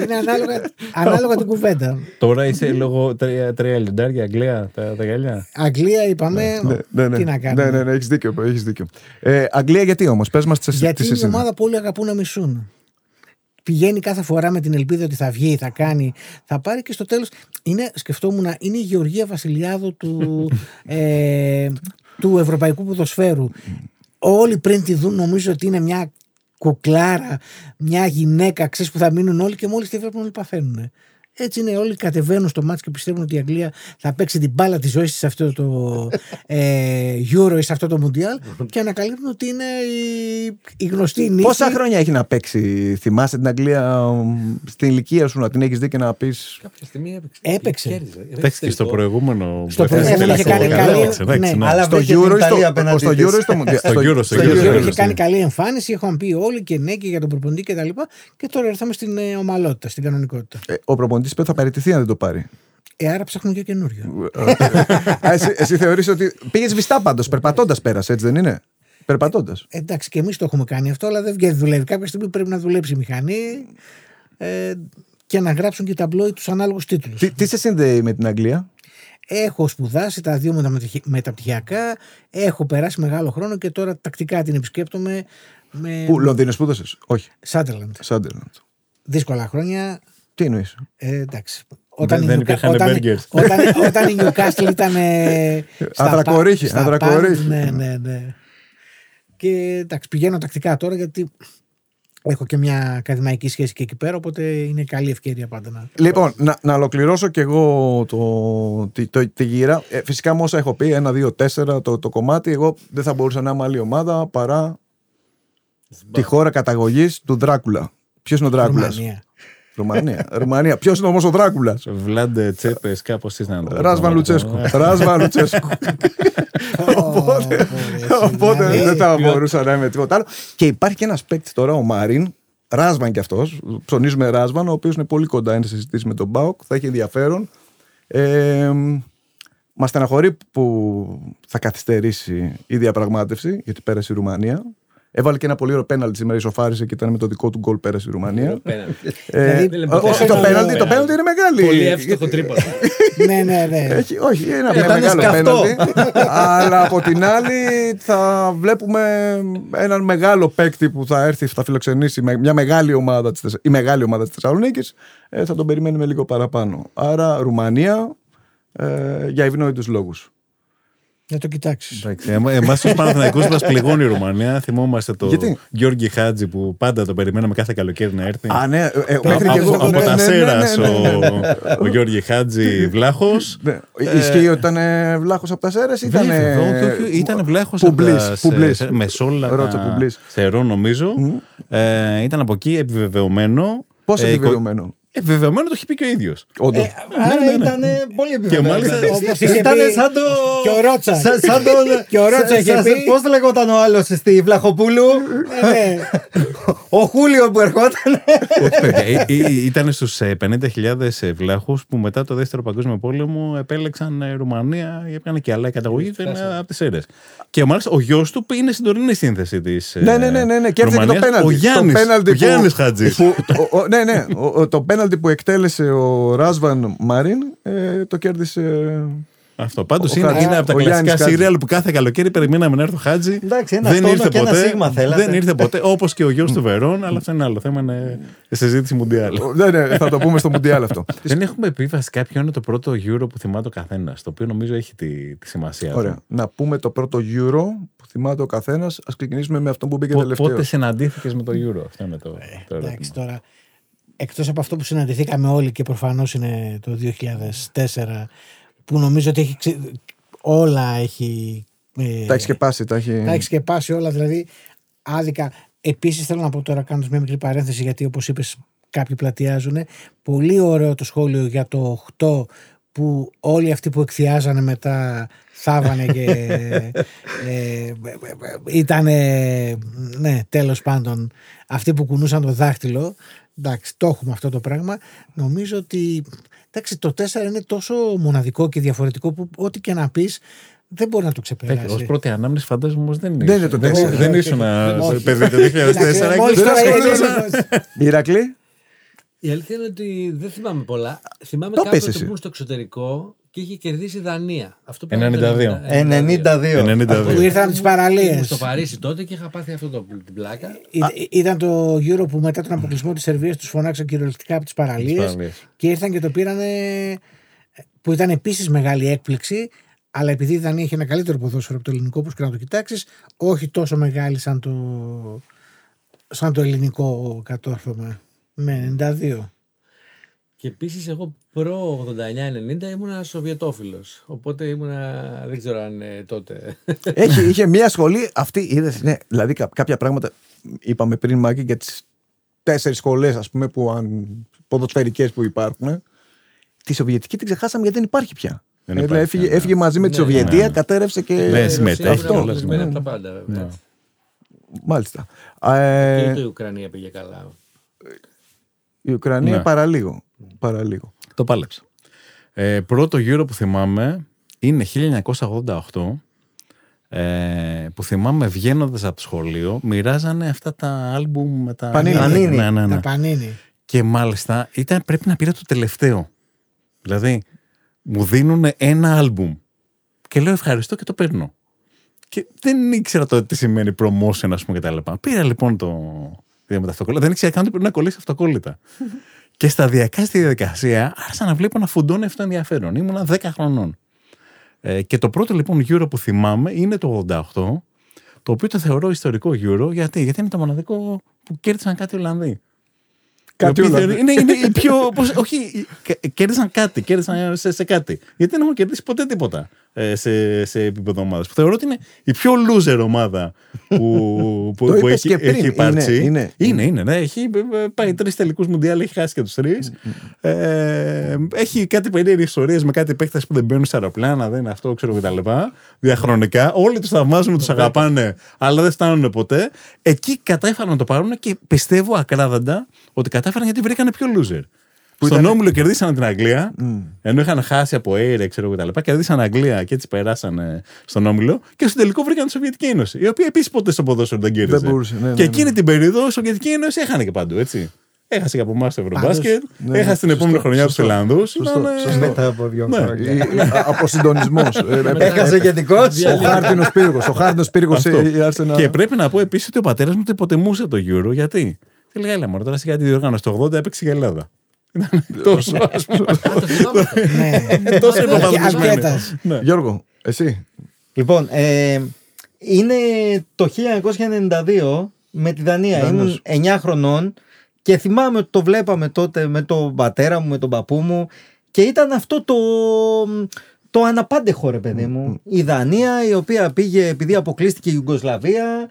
Είναι ανάλογα, ανάλογα την κουβέντα. Τώρα είσαι λόγω τρία, τρία λιντάρια Αγγλία τα, τα γυαλιά. Αγγλία είπαμε. Ναι, ναι, Τι να κάνουμε. Ναι, ναι, ναι, έχεις δίκιο. Έχεις δίκιο. Ε, Αγγλία γιατί όμως, πες μας τις Γιατί τις είναι εσύ. μια ομάδα που όλοι αγαπούν να μισούν. Πηγαίνει κάθε φορά με την ελπίδα ότι θα βγει, θα κάνει, θα πάρει και στο τέλος. Είναι, σκεφτόμουν, είναι η Γεωργία Βασιλιάδου του, ε, του Ευρωπαϊκού Ποδοσφαίρου. Όλοι πριν τη δουν νομίζω ότι είναι μια κουκλάρα, μια γυναίκα, ξέρεις που θα μείνουν όλοι και μόλις τη βλέπουν όλοι παθαίνουν. Έτσι είναι, όλοι κατεβαίνουν στο μάτς και πιστεύουν ότι η Αγγλία θα παίξει την μπάλα της ζωής σε αυτό το ε, Euro ή σε αυτό το Mundial και ανακαλύπτουν ότι είναι η, η γνωστή νίκη. Πόσα χρόνια έχει να παίξει, θυμάσαι την Αγγλία μ, στην ηλικία σου να την έχεις δει και να πεις Κάποια στιγμή έπαιξε. Έπαιξε. Κέρδιζε. Εντάξει και στο προηγούμενο. Στο που έφτασε προηγούμενο είχε τελικό. κάνει καλή- Εντάξει, εντάξει, ναι. ναι. Αλλά στο βρήκε την Euro ή Ιταλία στο, απέναντι στο της. Euro ή στο Mundial; Στο Euro, στο στο Euro. Euro. Είχε κάνει καλή εμφάνιση, είχαν πει όλοι και ναι και για τον προπονητή και τα λοιπά. Και τώρα ήρθαμε στην ε, ομαλότητα, στην κανονικότητα. Ε, Ο προπονητής είπε ότι θα παραιτηθεί αν δεν το πάρει. Ε, άρα ψάχνουν και καινούριο. Α, εσύ, εσύ θεωρείς ότι πήγες βιστά πάντως, περπατώντας πέρασε, έτσι δεν είναι; Περπατώντας. Εντάξει, και εμείς το έχουμε κάνει αυτό, αλλά δεν βγαίνει, δουλεύει. Κάποια στιγμή πρέπει να δουλέψει η μηχανή ε, και να γράψουν και τα μπλόι τους ανάλογους τίτλους. Τι, τι σε συνδέει με την Αγγλία; Έχω σπουδάσει τα δύο μεταμετυχ- μεταπτυχιακά, έχω περάσει μεγάλο χρόνο και τώρα τακτικά την επισκέπτομαι με Πού, Λονδίνο σπούδασες; Όχι. Σάντερλαντ. Σάντερλαντ. Δύσκολα χρόνια. Τι εννοείς; Ε, εντάξει. Όταν, δεν η Newca- υπήρχαν όταν, burgers. όταν, όταν η Newcastle ήταν. ε, στα Ανδρακορίχη, πα- στα ανδρακορίχη. παντ, Ναι, ναι, ναι. Και εντάξει, πηγαίνω τακτικά τώρα γιατί έχω και μια ακαδημαϊκή σχέση και εκεί πέρα, οπότε είναι καλή ευκαιρία πάντα να. Λοιπόν, να, να ολοκληρώσω και εγώ το, τη, το, τη γύρα. Ε, φυσικά με όσα έχω πει, ένα, δύο, τέσσερα το, το κομμάτι, εγώ δεν θα μπορούσα να είμαι άλλη ομάδα παρά τη χώρα καταγωγής του Δράκουλα. Ποιος είναι ο Δράκουλας; Ρουμανία. Ρουμανία. Ρουμανία. Ποιος είναι όμω ο Δράκουλας; Βλάντε Τσέπες, κάπως ήταν. το Ράσβαν όνομα. Λουτσέσκου. Ράσβαν Λουτσέσκου. Οπότε, οπότε Δηλαδή, δεν θα μπορούσα να είμαι τίποτα άλλο. Και υπάρχει και ένας παίκτης τώρα, ο Μαρίν, Ράσβαν κι αυτός. Ψωνίζουμε Ράσβαν, ο οποίος είναι πολύ κοντά είναι σε συζητήσει με τον Μπάουκ. Θα έχει ενδιαφέρον. Ε, Μας στεναχωρεί που θα καθυστερήσει η διαπραγμάτευση, γιατί πέρασε η Ρουμανία. Έβαλε και ένα πολύ ωραίο πέναλτι σήμερα, ισοφάρισε και ήταν με το δικό του γκολ πέρασε η Ρουμανία. Ε, Δηλαδή, ο- ο- το πέναλτι το πέναλτι είναι μεγάλη. Πολύ εύστοχο τρίποντο. ναι, ναι, ναι. Έχει, όχι, είναι ένα Ήταν μεγάλο σκαφτό. πέναλτι. αλλά από την άλλη θα βλέπουμε έναν μεγάλο παίκτη που θα έρθει, θα φιλοξενήσει με- μια μεγάλη ομάδα της, Θεσσα- η μεγάλη ομάδα της Θεσσαλονίκης. Ε, θα τον περιμένουμε λίγο παραπάνω. Άρα Ρουμανία ε, για ευνόητους λόγους. Να το κοιτάξεις. Εμάς τους Παναθηναϊκούς μας πληγώνει η Ρουμανία. Θυμόμαστε το Γιατί; Γιώργη Χάτζη που πάντα το περιμέναμε κάθε καλοκαίρι να έρθει. Α, ναι, ε, ε, Από- μέχρι και εγώ. από ναι, τα ναι, ναι, Σέρας ναι, ναι, ναι. ο, ο Γιώργη Χάτζη Βλάχος. Ναι. Ισχύει ότι ήταν βλάχος από τα Σέρες ή ήταν. Ήταν βλάχος Πουμπλής, Πουμπλής. Μεσόλα. Ρώτσα Πουμπλής. Θερό νομίζω. Ε, ήταν από εκεί επιβεβαιωμένο. Πώς Ε, επιβεβαιωμένο; Επιβεβαιωμένο το έχει πει και ο ίδιος. Όντως. Άρα ήταν πολύ επιβεβαιωμένο. μάλιστα- Όπως είχε Ήταν πει σαν το. και ο Ρότσα. Σαν, σαν τον. Και ο Ρότσα είχε πει. Πώς λέγονταν ο άλλος στη Βλαχοπούλου; Ε, ναι. ο Χούλιο που ερχόταν. Όχι, παιδιά. ε, ε, Ήταν στου 50.000 βλάχους που μετά το δεύτερο παγκόσμιο πόλεμο επέλεξαν ε, Ρουμανία. Έπαιρνε και άλλα. Η καταγωγή του είναι από τις Σέρε. Και μάλιστα ο γιος του είναι στην τωρινή σύνθεση της. Ναι, ναι, ναι, ναι, ναι. Και έρθε και το πέναλτι. Ο Γιάννης. Το πέναλτι Ο που- Γιάννης Χατζής. που- ο- ο- Ναι, ναι. ο- ο- Το πέναλτι που εκτέλεσε ο Ράσβαν Μαρίν ε, το κέρδισε. Αυτό. Πάντως Ο είναι, Χατζης. είναι από τα Ο κλασικά Γιάννης Χατζης. σύριαλ που κάθε καλοκαίρι περιμέναμε να έρθει ο Χάτζη. Εντάξει, ένα δεν τόνο ήρθε και ένα ποτέ. σίγμα θέλατε. δεν ήρθε ποτέ. Όπως και ο γιος του Βερόν, αλλά αυτό είναι άλλο θέμα. Είναι συζήτηση Μουντιάλ. Ναι, ναι, θα το πούμε στο Μουντιάλ αυτό. Δεν έχουμε πει βασικά ποιο είναι το πρώτο Euro που θυμάται ο καθένας. Το οποίο νομίζω έχει τη, τη σημασία. του. Ωραία. Να πούμε το πρώτο Euro που θυμάται ο καθένας. Α ξεκινήσουμε με αυτό που μπήκε Πο- τελευταίο. Πότε συναντήθηκες με το Euro, αυτό είναι το, το ερώτημα. Εντάξει τώρα. Εκτός από αυτό που συναντηθήκαμε όλοι και προφανώς είναι το 2004 που νομίζω ότι έχει ξε- όλα έχει ε, Τα έχεις σκεπάσει. Τα έχει... τα έχει σκεπάσει όλα δηλαδή άδικα. Επίσης θέλω να πω τώρα κάνω μια μικρή παρένθεση γιατί όπως είπες κάποιοι πλατιάζουν πολύ ωραίο το σχόλιο για το 8 που όλοι αυτοί που εκθιάζανε μετά θάβανε και ε, ήταν ναι τέλος πάντων αυτοί που κουνούσαν το δάχτυλο εντάξει το έχουμε αυτό το πράγμα νομίζω ότι εντάξει, το 4 είναι τόσο μοναδικό και διαφορετικό που ό,τι και να πεις δεν μπορεί να το Ω ξεπεράσει πρώτη ανάμνηση, φαντάζομαι όμως δεν Δεν είναι το δεν- τέσσερα. Δεν Όχι, ήσουν όχι. ε, παιδί το 2004. Εντάξει, μόλις δεν τώρα ασχολούσαν. είναι- Ηρακλή. Η αλήθεια είναι ότι δεν θυμάμαι πολλά. Θυμάμαι Το κάποιο πες που εσύ. ήμουν στο εξωτερικό και είχε κερδίσει η Δανία. Αυτό 92. πρέπει να το 92. 92. που ήρθαν από τις παραλίες Ήμουν στο Παρίσι τότε και είχα πάθει αυτό το, την πλάκα. Ή- Ήταν το Euro που μετά τον αποκλεισμό της Σερβίας τους φωνάξαν κυριολεκτικά από τις παραλίες παραλίες. και ήρθαν και το πήρανε. που ήταν επίσης μεγάλη έκπληξη. Αλλά επειδή η Δανία είχε ένα καλύτερο ποδόσφαιρο από το ελληνικό, όπως και να το κοιτάξεις, όχι τόσο μεγάλη σαν το, σαν το ελληνικό κατόρθωμα. Με 92. Και επίσης εγώ προ 89-90 ήμουνα Σοβιετόφιλος. Οπότε ήμουνα. Δεν ξέρω αν ε, τότε. Έχει, είχε μία σχολή. Αυτή είδες, ναι, δηλαδή κα- κάποια πράγματα είπαμε πριν Μάκη για τις τέσσερις σχολές ας πούμε που αν, ποδοσφαιρικές που υπάρχουν. Τη Σοβιετική την ξεχάσαμε γιατί δεν υπάρχει πια. Δεν Ε, υπάρχει έφυγε, πια, ναι. έφυγε μαζί με τη Ναι, Σοβιετία, ναι, ναι. κατέρευσε και. Ναι, Η συμμετέχει Ρωσία αυτό. ήμουν κιόλας, αποκλεισμένη ναι. από τα πάντα, βέβαια. Ναι. Μάλιστα. Ε, Και η Ουκρανία πήγε καλά. η Ουκρανία Ναι. παραλίγο. Παραλίγο. Το πάλεψα. Ε, πρώτο γύρο που θυμάμαι είναι 1988 ε, που θυμάμαι βγαίνοντας από το σχολείο μοιράζανε αυτά τα άλμπουμ με τα Πανίνι. Πανίνι. Ναι, ναι, ναι. Τα πανίνι. Και μάλιστα ήταν, πρέπει να πήρα το τελευταίο. Δηλαδή, μου δίνουν ένα άλμπουμ και λέω ευχαριστώ και το παίρνω. Και δεν ήξερα τότε τι σημαίνει promotion, ας πούμε, κτλ. Πήρα λοιπόν το βίντεο με τα αυτοκόλλητα. Δεν ήξερα καν ότι πρέπει να κολλήσει αυτοκόλλητα. Και σταδιακά στη διαδικασία άρχισα να βλέπω να φουντώνει αυτό το ενδιαφέρον. Ήμουνα 10 χρονών. Ε, και το πρώτο λοιπόν Euro που θυμάμαι είναι το 88, το οποίο το θεωρώ ιστορικό Euro. Γιατί, γιατί είναι το μοναδικό που κέρδισαν κάτι Ολλανδοί. Κάτι Οι οποίοι Ολλανδοί. θεωρεί- Είναι, είναι οι πιο. Πώς, όχι, κε- κέρδισαν κάτι, κέρδισαν σε, σε κάτι. Γιατί δεν έχουν κερδίσει ποτέ τίποτα ε, σε, σε επίπεδο ομάδας. Θεωρώ ότι είναι η πιο loser ομάδα που, που, Το που είπες έχει, και πριν. έχει υπάρξει. Είναι, είναι. είναι, είναι, ναι. Έχει ε, πάει τρεις τελικούς Μουντιάλ, έχει χάσει και τους τρεις. Ε, έχει κάτι περίεργες ιστορίες με κάτι επέκταση που δεν μπαίνουν σε αεροπλάνα, δεν είναι αυτό, ξέρω κτλ. Διαχρονικά. Όλοι τους θαυμάζουν, τους αγαπάνε, αλλά δεν φτάνουν ποτέ. Εκεί κατάφεραν να το πάρουν και πιστεύω ακράδαντα ότι κατάφεραν γιατί βρήκανε πιο loser. Στον ήταν- όμιλο κερδίσαν την Αγγλία, Μμ. ενώ είχαν χάσει από Air, ξέρω εγώ κτλ. Κερδίσαν Αγγλία και έτσι περάσαν στον όμιλο και στο τελικό βρήκαν τη Σοβιετική Ένωση. Η οποία επίσης ποτέ στο ποδόσφαιρο δεν κέρδισε. Δεν μπορούσε, ναι, ναι, και ναι. εκείνη την περίοδο η Σοβιετική Ένωση έχανε και παντού, έτσι. Έχασε και από εμάς το Ευρωμπάσκετ, ναι, έχασε την σωστό, επόμενη χρονιά τους σωστό. Ελλανδού. Σωστό, σωστό. Μετά από δύο Ναι. χρόνια. Από συντονισμός. Έχασε γενικώ. Ο χάρτινος πύργος. Ο χάρτινος πύργος Αυτό. η Arsenal. Και πρέπει να πω επίσης ότι ο πατέρας μου το υποτιμούσε το Euro. Γιατί; Τι λέει, έλα μωρέ, τώρα σιγά τη διοργάνωση το 80 έπαιξε και η Ελλάδα. Ήταν τόσο, ας πούμε, Α, το θυμάμαι αυτό. Ναι. τόσο Αρκε- υποβαθμισμένο. αρκέτας. Γιώργο, εσύ. Λοιπόν, ε, είναι το 1992 με τη Δανία. Δανός. Ήμουν 9 χρονών και θυμάμαι ότι το βλέπαμε τότε με τον πατέρα μου, με τον παππού μου και ήταν αυτό το, το αναπάντεχο ρε παιδί μου. Η Δανία η οποία πήγε επειδή αποκλείστηκε η Ιουγκοσλαβία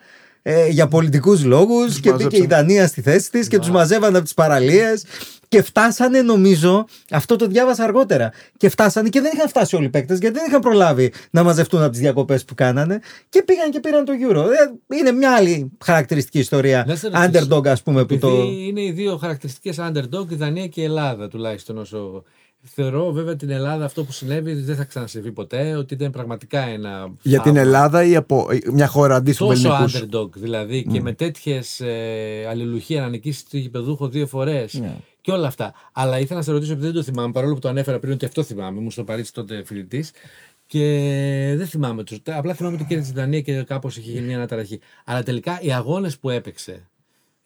ε, για πολιτικούς λόγους και μάζεψαν. μπήκε η Δανία στη θέση της και τους μαζεύανε από τις παραλίες και φτάσανε νομίζω, αυτό το διάβασα αργότερα, και φτάσανε και δεν είχαν φτάσει όλοι οι παίκτες γιατί δεν είχαν προλάβει να μαζευτούν από τις διακοπές που κάνανε και πήγαν και πήραν το Euro. Ε, Είναι μια άλλη χαρακτηριστική ιστορία, Να σε ρωτήσω, underdog ας πούμε που Επειδή το... είναι οι δύο χαρακτηριστικές underdog, η Δανία και η Ελλάδα τουλάχιστον όσο. Θεωρώ βέβαια την Ελλάδα αυτό που συνέβη δεν θα ξανασυμβεί ποτέ, ότι ήταν πραγματικά ένα. Για την θαύμα. Ελλάδα ή από μια χώρα αντίστοιχα Τόσο ελληνικούς. underdog δηλαδή και με τέτοιες ε, αλληλουχία να νικήσει το γηπεδούχο δύο φορές Ναι. και όλα αυτά. Αλλά ήθελα να σε ρωτήσω, επειδή δεν το θυμάμαι, παρόλο που το ανέφερα πριν ότι αυτό θυμάμαι, ήμουν στο Παρίσι τότε φοιτητή. Και δεν θυμάμαι του. Απλά θυμάμαι ότι κέρδισε η Δανία και κάπως είχε γίνει μια αναταραχή. Αλλά τελικά οι αγώνες που έπαιξε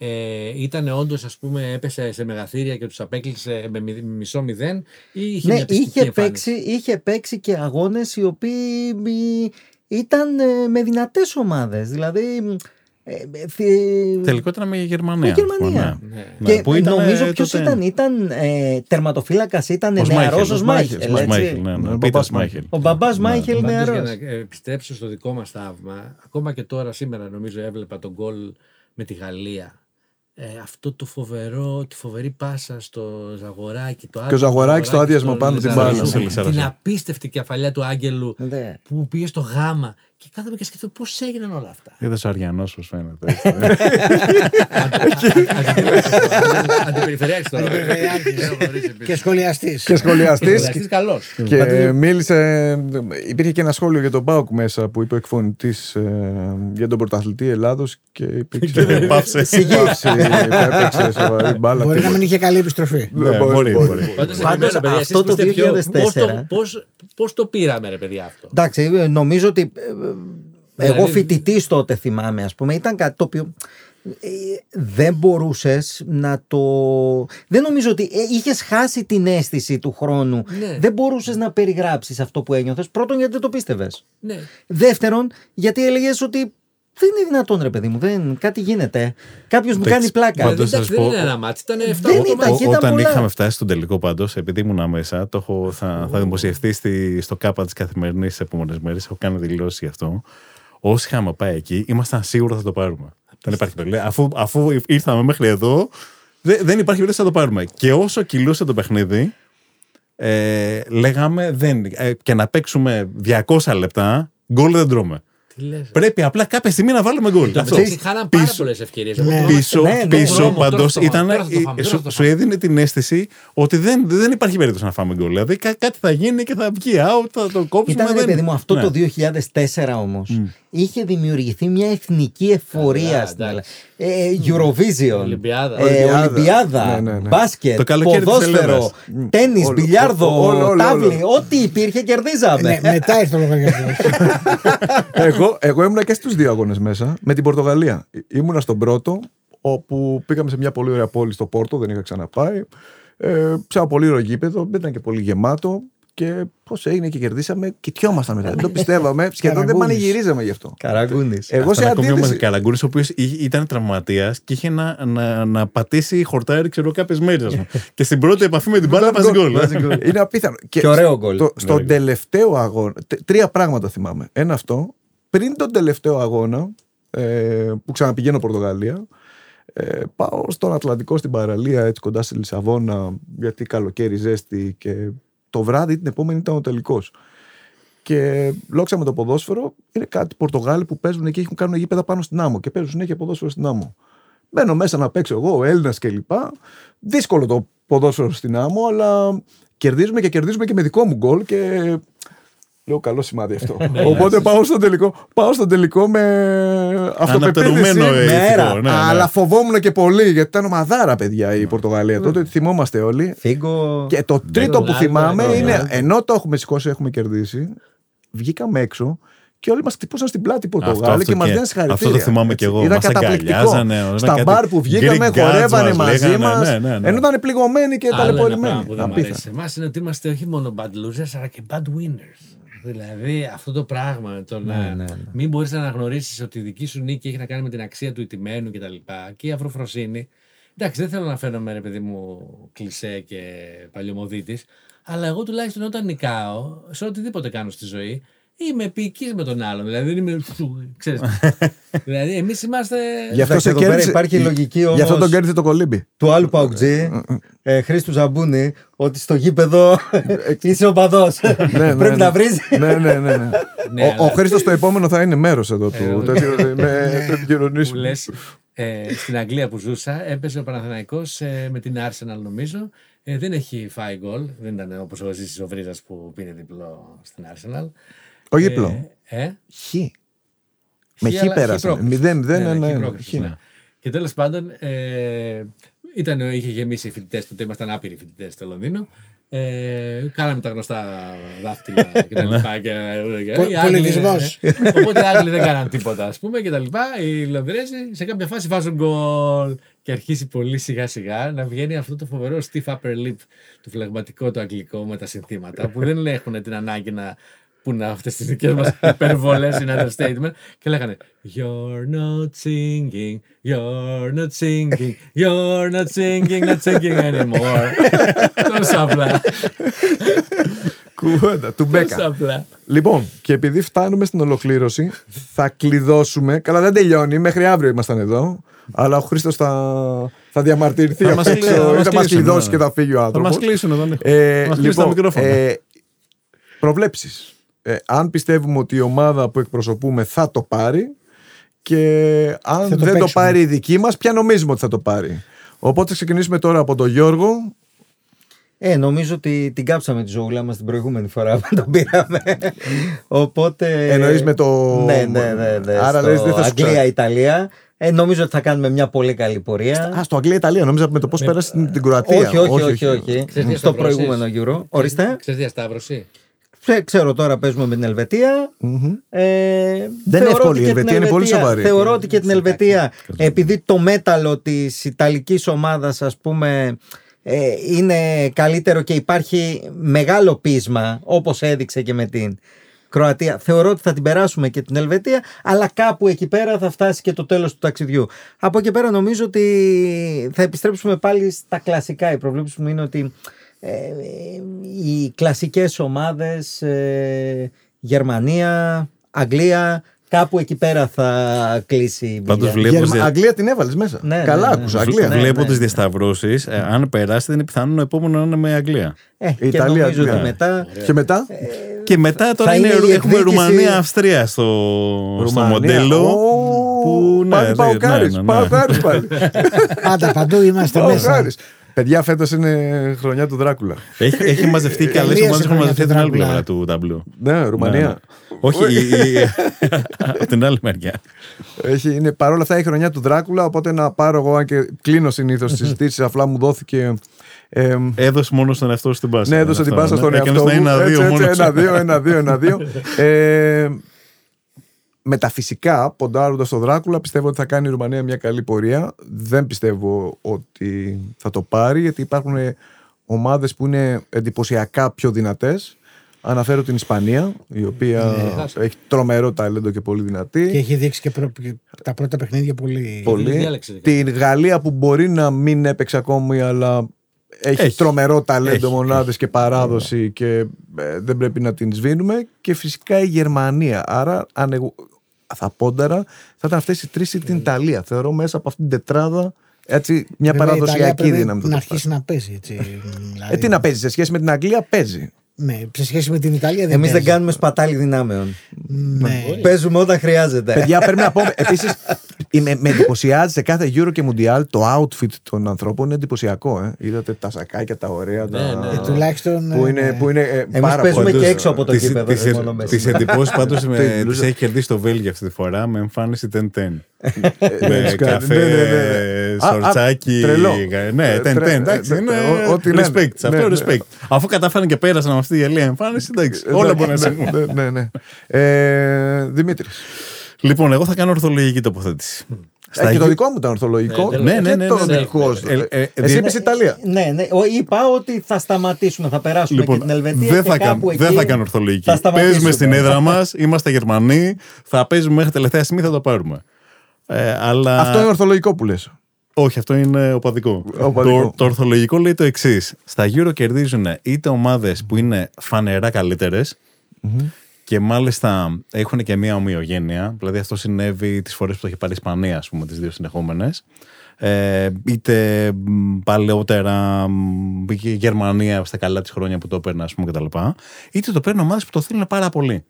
ε, ήταν όντως, ας πούμε, έπεσε σε μεγαθήρια και τους απέκλεισε με μη- μισό μηδέν, ή είχε Ναι, μια πειστική είχε εμφάνιση; παίξει, είχε παίξει και αγώνες οι οποίοι μη- ήταν ε, με δυνατές ομάδες. Δηλαδή... ε, ε, θυ- Τελικό ήταν με η Γερμανία. Με Γερμανία. Ναι. Ναι. Ναι, Και που ήταν, νομίζω ε, ποιος τότε- ήταν, ήταν ε, τερματοφύλακας, ήταν Ο νεαρός Σμάιχελ, ο ο Σμάιχελ. Σμάιχελ, Ο έτσι. Σμάιχελ, ναι, Ναι, ναι, ο ο μπαμπάς Πίτερ Σμάιχελ. Σμάιχελ. Ο μπαμπάς Σμάιχελ Πάντως για νεαρό. να ε, πιστέψω στο δικό μας θαύμα, ακόμα και τώρα σήμερα νομίζω έβλεπα τον γκολ με τη Γαλλία. Ε, αυτό το φοβερό, τη φοβερή πάσα στο Ζαγοράκι. Το Και ο Ζαγοράκης στο άδειασμα στον πάνω την Λιζαραζού, μπάλα. Σε Λιζαραζού. Την απίστευτη κεφαλιά του Άγγελου Ναι. που πήγε στο γάμα. Και κάθομαι και σκέφτομαι πώς έγιναν όλα αυτά. Είδες ο Αριανός πώς φαίνεται. Αντιπεριφερειάρχης τώρα. Και σχολιαστής. Και σχολιαστής. Σχολιαστής καλός. Και μίλησε, υπήρχε και ένα σχόλιο για τον Πάουκ μέσα που είπε ο εκφωνητής για τον πρωταθλητή Ελλάδος και υπήρξε. δεν πάυσε. Πάυση, έπαιξε σοβαρή μπάλα. Μπορεί να τίποτα. μην είχε καλή επιστροφή. Ναι, Ναι, μπορεί, μπορεί, μπορεί. μπορεί. Πάντως, Πάντως, εμένα, παιδιά, αυτό εσείς που το είστε πιο- 2004. πώς το- πώς- Πώς το πήραμε ρε παιδιά αυτό; Εντάξει, ε, νομίζω ότι. Ε, Εγώ Δηλαδή- φοιτητής τότε θυμάμαι, ας πούμε, ήταν κάτι το οποίο. ε, δεν μπορούσες να το. Δεν νομίζω ότι είχες χάσει την αίσθηση του χρόνου. Ναι. Δεν μπορούσες να περιγράψεις αυτό που ένιωθες. Πρώτον, γιατί δεν το πίστευες. Ναι. Δεύτερον, γιατί έλεγες ότι δεν είναι δυνατόν, ρε παιδί μου. Δεν, κάτι γίνεται. Κάποιος μου Εντάξει, κάνει πλάκα. πάντως- Δηλαδή, εντάξει, σας δεν πω- είναι ένα μάτι, ήταν 7 Δεν άτομα. ήταν, και ήταν Όταν πολλά. είχαμε φτάσει στον τελικό πάντως, επειδή ήμουν μέσα, το έχω, θα, θα δημοσιευτεί στη, στο ΚΑΠΑ της καθημερινής τι επόμενε μέρε. Έχω κάνει δηλώσεις γι' αυτό. Όσοι είχαμε πάει εκεί, ήμασταν σίγουροι θα το πάρουμε. Δεν υπάρχει περίπτωση. Αφού, αφού ήρθαμε μέχρι εδώ, δε- δεν υπάρχει περίπτωση να το πάρουμε. Και όσο κυλούσε το παιχνίδι, ε, λέγαμε δεν, ε, και να παίξουμε 200 λεπτά, γκολ δεν τρώμε. Τι λες, ρε. Πρέπει απλά κάποια στιγμή να βάλουμε γκολ. Αυτό. Εντάξει, χάναν πάρα Πίσω- πολλές ευκαιρίες. Ναι. Πίσω, Ναι, ναι, πίσω δρόμο, τώρα παντός θα το ήταν. φάμε, τώρα θα το φάμε, τώρα σου, θα το σου φάμε. έδινε την αίσθηση ότι δεν, δεν υπάρχει περίπτωση να φάμε γκολ. Δηλαδή κά- κάτι θα γίνει και θα βγει out, θα το κόψουμε. Ήταν ρε δεν- παιδί μου, αυτό Ναι. το 2004 όμως. Είχε δημιουργηθεί μια εθνική εφορία Καλά, στην εντάξει. Ελλάδα. Ε, Eurovision. Ολυμπιάδα. ε, Ολυμπιάδα. Ολυμπιάδα. Ναι, ναι, ναι. Μπάσκετ. Το καλοκαίρι της ποδόσφαιρο. Ελλάδας. Τέννη, Όλο- μπιλιάρδο, όλο- όλο- τάβλη. όλο. Ό,τι υπήρχε κερδίζαμε. Ναι, μετά ήρθε ο λογαριασμός. εγώ, εγώ ήμουνα και στους δύο αγώνες μέσα με την Πορτογαλία. Ήμουνα στον πρώτο, όπου πήγαμε σε μια πολύ ωραία πόλη στο Πόρτο, δεν είχα ξαναπάει. Ε, σε ένα πολύ ωραίο γήπεδο, δεν ήταν και πολύ γεμάτο. Και πώς έγινε και κερδίσαμε, κοιτιόμασταν μετά. δεν το πιστεύαμε. Σχεδόν δεν Καραγκούνης. πανηγυρίζαμε γι' αυτό. Καραγκούνης. Εγώ σε ακόμη ο αντίθεση. Καλαγκούρη, ο οποίος ήταν τραυματίας και είχε να, να, να πατήσει χορτάρι, ξέρω κάποιες μέρες. και στην πρώτη επαφή με την μπάλα βάζει γκολ. Είναι απίθανο. Και ωραίο γκολ. στο- στον Ωραίο. τελευταίο αγώνα. τε- Τρία πράγματα θυμάμαι. Ένα αυτό. Πριν τον τελευταίο αγώνα ε, που ξαναπηγαίνω Πορτογαλία, ε, πάω στον Ατλαντικό στην παραλία, έτσι κοντά στη Λισαβόνα, γιατί καλοκαίρι ζέστη και το βράδυ την επόμενη ήταν ο τελικός. Και λόξα με το ποδόσφαιρο είναι κάτι Πορτογάλοι που παίζουν εκεί, έχουν κάνουν γήπεδα πάνω στην άμμο και παίζουν συνέχεια ποδόσφαιρο στην άμμο. Μπαίνω μέσα να παίξω εγώ, ο Έλληνας κλπ. Δύσκολο το ποδόσφαιρο στην άμμο, αλλά κερδίζουμε και κερδίζουμε και με δικό μου γκολ και Λέω καλό σημάδι αυτό. Οπότε πάω στο τελικό, πάω στο τελικό με αυτοπεποίθηση. Αναπτερωμένο με ηθικό, αέρα. ναι, ναι. Αλλά φοβόμουν και πολύ γιατί ήταν ομαδάρα, παιδιά, η Πορτογαλία. Τότε θυμόμαστε όλοι. Φίγκο. Και το τρίτο που Ρονάλντο, θυμάμαι Ρονάλντο. είναι ενώ το έχουμε σηκώσει, έχουμε κερδίσει. Βγήκαμε έξω και όλοι μας χτυπούσαν στην πλάτη οι Πορτογάλοι αυτό και μας και- δίνανε συγχαρητήρια. αυτό το θυμάμαι κι Έτσι. εγώ. Ήταν Μας καταπληκτικό. αγκαλιάζανε, όλα Στα κάτι μπαρ που βγήκαμε, Greek gods χορεύανε μας μαζί λέγανε, μας. ναι, ναι, ναι. Ενώ ήταν πληγωμένοι και Άλλο ένα ταλαιπωρημένοι. πράγμα που δεν μου Απίθανο. αρέσει σε εμάς είναι ότι είμαστε όχι μόνο bad losers αλλά και bad winners. Δηλαδή αυτό το πράγμα, το να ναι, ναι. μην μπορείς να αναγνωρίσεις ότι η δική σου νίκη έχει να κάνει με την αξία του ηττημένου κτλ. Και, τα λοιπά, και η αφροφροσύνη. Εντάξει, δεν θέλω να φαίνομαι ρε παιδί μου κλισέ και παλιωμοδίτης, αλλά εγώ τουλάχιστον όταν νικάω, σε οτιδήποτε κάνω στη ζωή, είμαι επίκη με τον άλλον. Δηλαδή δεν είμαι. Ξέρεις, δηλαδή εμεί είμαστε. Γι' αυτό Εντάξει, σε εδώ πέρα κέρδισε. υπάρχει λογική Γι' αυτό όμως- τον κέρδισε το κολύμπι. του άλλου Παουτζή, ε, Χρήστου Ζαμπούνη, ότι στο γήπεδο είσαι ο παδό. ναι, Πρέπει ναι. να βρει. ναι, ναι, ναι. ναι. Ναι, ο, ο αλλά- Χρήστο το επόμενο θα είναι μέρο εδώ του. Ε, τέτοιο, με- Θα επικοινωνήσουμε. που λες, ε, στην Αγγλία που ζούσα έπαιζε ο Παναθηναϊκός ε, με την Arsenal νομίζω. Ε, δεν έχει φάει γκολ. Δεν ήταν όπως ο Ζήσης ο Βρίζας που πίνει διπλό στην Arsenal. Ο γήπλο. Ε, ε, Χ. Με χ, χ αλλά πέρασε. πρόκριση. Μηδέν, μηδέν, Ναι, ναι, ένα, χ ένα. πρόκριση, Χ. ναι. Και τέλος πάντων, ε, ήταν, είχε γεμίσει οι φοιτητές τότε, ήμασταν άπειροι φοιτητές στο Λονδίνο. Ε, κάναμε τα γνωστά δάχτυλα και τα λοιπά. Και, και, Πο- οι Άγγλοι- πολιτισμός. ε, Οπότε οι Άγγλοι δεν κάναν τίποτα, ας πούμε, και τα λοιπά. Οι Λονδρέζοι σε κάποια φάση βάζουν γκολ και αρχίσει πολύ σιγά σιγά να βγαίνει αυτό το φοβερό stiff upper lip, το φλεγματικό το αγγλικό με τα συνθήματα, που δεν έχουν την ανάγκη να πούνε αυτές τις δικές μας υπερβολές in understatement και λέγανε You're not singing, you're not singing, you're not singing, not singing anymore. Τόσο απλά. Κουβέντα, του Μπέκα. Τόσο απλά. Λοιπόν, και επειδή φτάνουμε στην ολοκλήρωση, θα κλειδώσουμε. Καλά, δεν τελειώνει. Μέχρι αύριο ήμασταν εδώ. Αλλά ο Χρήστος θα, θα διαμαρτυρηθεί Θα απ' μας έξω, κλείσουν, θα ή μας θα μας κλείσουν, κλειδώσει ναι. και θα φύγει ο Θα άνθρωπος. μα κλείσουν εδώ. ναι. Ε, Θα μας κλείσουν τα λοιπόν, μικρόφωνα. ε, προβλέψεις. Ε, αν πιστεύουμε ότι η ομάδα που εκπροσωπούμε θα το πάρει και αν Θα το δεν το παίξουμε. πάρει η δική μας, ποια νομίζουμε ότι θα το πάρει. Οπότε θα ξεκινήσουμε τώρα από τον Γιώργο. Ε, νομίζω ότι την κάψαμε τη ζωούλα μας την προηγούμενη φορά που τον πήραμε. Οπότε. Εννοείς με το- Ναι, ναι, ναι. ναι Άρα στο λες, δεν θα σου ξέρω. Αγγλία-Ιταλία. Ε, νομίζω ότι θα κάνουμε μια πολύ καλή πορεία. Α, στο Αγγλία-Ιταλία. Νόμιζα με το πώς πέρασε την, την Κροατία. όχι, όχι, όχι, όχι, Ξέρεις Στο διασταυρώσεις; προηγούμενο γύρο. Ορίστε. Ξέρεις διασταύρωση; Ξέ- Ξέρω τώρα παίζουμε με την Ελβετία. Ε, Δεν είναι θεωρώ εύκολη, ότι η και την Ελβετία είναι πολύ σοβαρή. Θεωρώ ότι και την Ελβετία, επειδή το μέταλλο της Ιταλικής ομάδας, ας πούμε, ε, είναι καλύτερο και υπάρχει μεγάλο πείσμα, όπως έδειξε και με την Κροατία. Θεωρώ ότι θα την περάσουμε και την Ελβετία, αλλά κάπου εκεί πέρα θα φτάσει και το τέλος του ταξιδιού. Από εκεί πέρα νομίζω ότι θα επιστρέψουμε πάλι στα κλασικά. Η προβλήψη μου είναι ότι ε, οι κλασικές ομάδες ε, Γερμανία, Αγγλία κάπου εκεί πέρα θα κλείσει η Πάντως δουλειά. βλέπω Γερμα- δια- Αγγλία την έβαλες μέσα. Ναι, Καλά ναι, ναι. άκουσα. Βλέ- Αγγλία. Ναι, Βλέπω ναι. τις διασταυρώσεις. Ε, αν περάσει, είναι πιθανό το επόμενος να είναι με Αγγλία. Ε, και Ιταλία, νομίζω ναι. ότι μετά Και μετά; Και μετά τώρα θα είναι, είναι η έχουμε εκδίκηση- Ρουμανία-Αυστρία στο, στο Ρουμανία. μοντέλο. Ω, που, ναι, Πάλι ναι, πάω ναι, Κάρις, ναι, ναι. πάω Κάρις πάλι. Πάντα παντού είμαστε Πάω μέσα. Κάρις. Παιδιά, φέτος είναι χρονιά του Δράκουλα. Έχει, έχει μαζευτεί καλέ Τελείωσε ομάδες. Έχουν χρονιά μαζευτεί του την άλλη Δράκουλα. πλευρά του ταμπλού. Ναι, Ρουμανία. Όχι, η- η- από την άλλη μεριά. Έχει, είναι παρόλα αυτά η χρονιά του Δράκουλα. Οπότε να πάρω εγώ, αν και κλείνω συνήθως τις συζητήσεις, απλά μου δόθηκε. Ε, Έδωσε μόνος στον εαυτό σου την πάσα. ναι, έδωσε την Αυτό, πάσα ναι. στον Έκανες εαυτό το μου. ένα-δύο Έτσι, έτσι, μόνος σου. Ένα-δύο, ένα-δύο, ένα-δύο. ε, μεταφυσικά, ποντάροντας τον Δράκουλα, πιστεύω ότι θα κάνει η Ρουμανία μια καλή πορεία. Δεν πιστεύω ότι θα το πάρει, γιατί υπάρχουν ομάδες που είναι εντυπωσιακά πιο δυνατές. Αναφέρω την Ισπανία, η οποία Ναι. έχει τρομερό ταλέντο και πολύ δυνατή. Και έχει δείξει και προ- και τα πρώτα παιχνίδια πολύ. πολύ. διάλεξε. Την Γαλλία που μπορεί να μην έπαιξε ακόμη, αλλά έχει, Έχει. τρομερό ταλέντο, Έχει, μονάδες και παράδοση και ε, δεν πρέπει να την σβήνουμε. Και φυσικά η Γερμανία. Άρα, αν εγώ θα πόνταρα, θα ήταν αυτές οι τρεις ή την Ιταλία. Θεωρώ μέσα από αυτήν την τετράδα έτσι, μια Βέβαια, η Ιταλία παραδοσιακή πρέπει δύναμη. θα Να το αρχίσει να παίζει. Έτσι, δηλαδή. Ε, τι να παίζει, σε σχέση με την Αγγλία παίζει. Ναι, σε σχέση με την Ιταλία δεν Εμείς δεν παίζει. κάνουμε σπατάλη δυνάμεων. Ναι. Παίζουμε όταν χρειάζεται. Παιδιά, πρέπει να πω επίσης. με, με εντυπωσιάζει σε κάθε Euro και Mundial το outfit των ανθρώπων είναι εντυπωσιακό. Ε. Είδατε τα σακάκια, τα ωραία. τα... Ναι, ναι. Ε, τουλάχιστον. Που ε, είναι, ναι. που είναι ε, Εμείς πάρα παίζουμε πολύ. και έξω από το Τις- γήπεδο. τις- δεν μόνο μέσα. Τις εντυπώσεις πάντως Την με, μπλούζα. τις έχει κερδίσει το Βέλγιο αυτή τη φορά με εμφάνιση 10-10. Ε, με ναι, καφέ, ναι, ναι, ναι. Α, α, σορτσάκι. τρελό. Ναι, Ε, 10-10. τρε- Εντάξει, ε, είναι ό- ό,τι λένε. respect. σε Ναι, Αυτό ναι. respect. Αφού κατάφεραν και πέρασαν με αυτή η γελία εμφάνιση, εντάξει. Όλα μπορεί να ναι, συμβούν. ναι, ναι, ναι. Ε, Δημήτρης. Λοιπόν, εγώ θα κάνω ορθολογική τοποθέτηση. Ε, και το δικό μου ήταν ορθολογικό. Ναι, ναι, ναι, Και ναι, το ναι, ναι. δικό σου. Ε, ε, Εσύ δι- είπες Ιταλία. Ναι, ναι. Ο- Είπα ότι θα σταματήσουμε, θα περάσουμε Λοιπόν, και την Ελβετία. δεν και θα, κάνω, κάπου εκεί δεν θα κάνω ορθολογική. θα σταματήσουμε. Παίζουμε στην έδρα μας, είμαστε Γερμανοί, θα παίζουμε μέχρι τελευταία στιγμή, θα το πάρουμε. Ε, αλλά... Αυτό είναι ορθολογικό που λες. Όχι, αυτό είναι οπαδικό. Οπαδικό. Το, το ορθολογικό λέει το εξής. Στα Euro κερδίζουν είτε ομάδες που είναι φανερά καλύτερες και μάλιστα έχουν και μία ομοιογένεια. Δηλαδή αυτό συνέβη τις φορές που το είχε πάρει η Ισπανία, ας πούμε, τις δύο συνεχόμενες. Ε, είτε μ, παλαιότερα μ, η Γερμανία στα καλά της χρόνια που το έπαιρνε, ας πούμε, κτλ. Είτε το παίρνουν ομάδες που το θέλουν πάρα πολύ.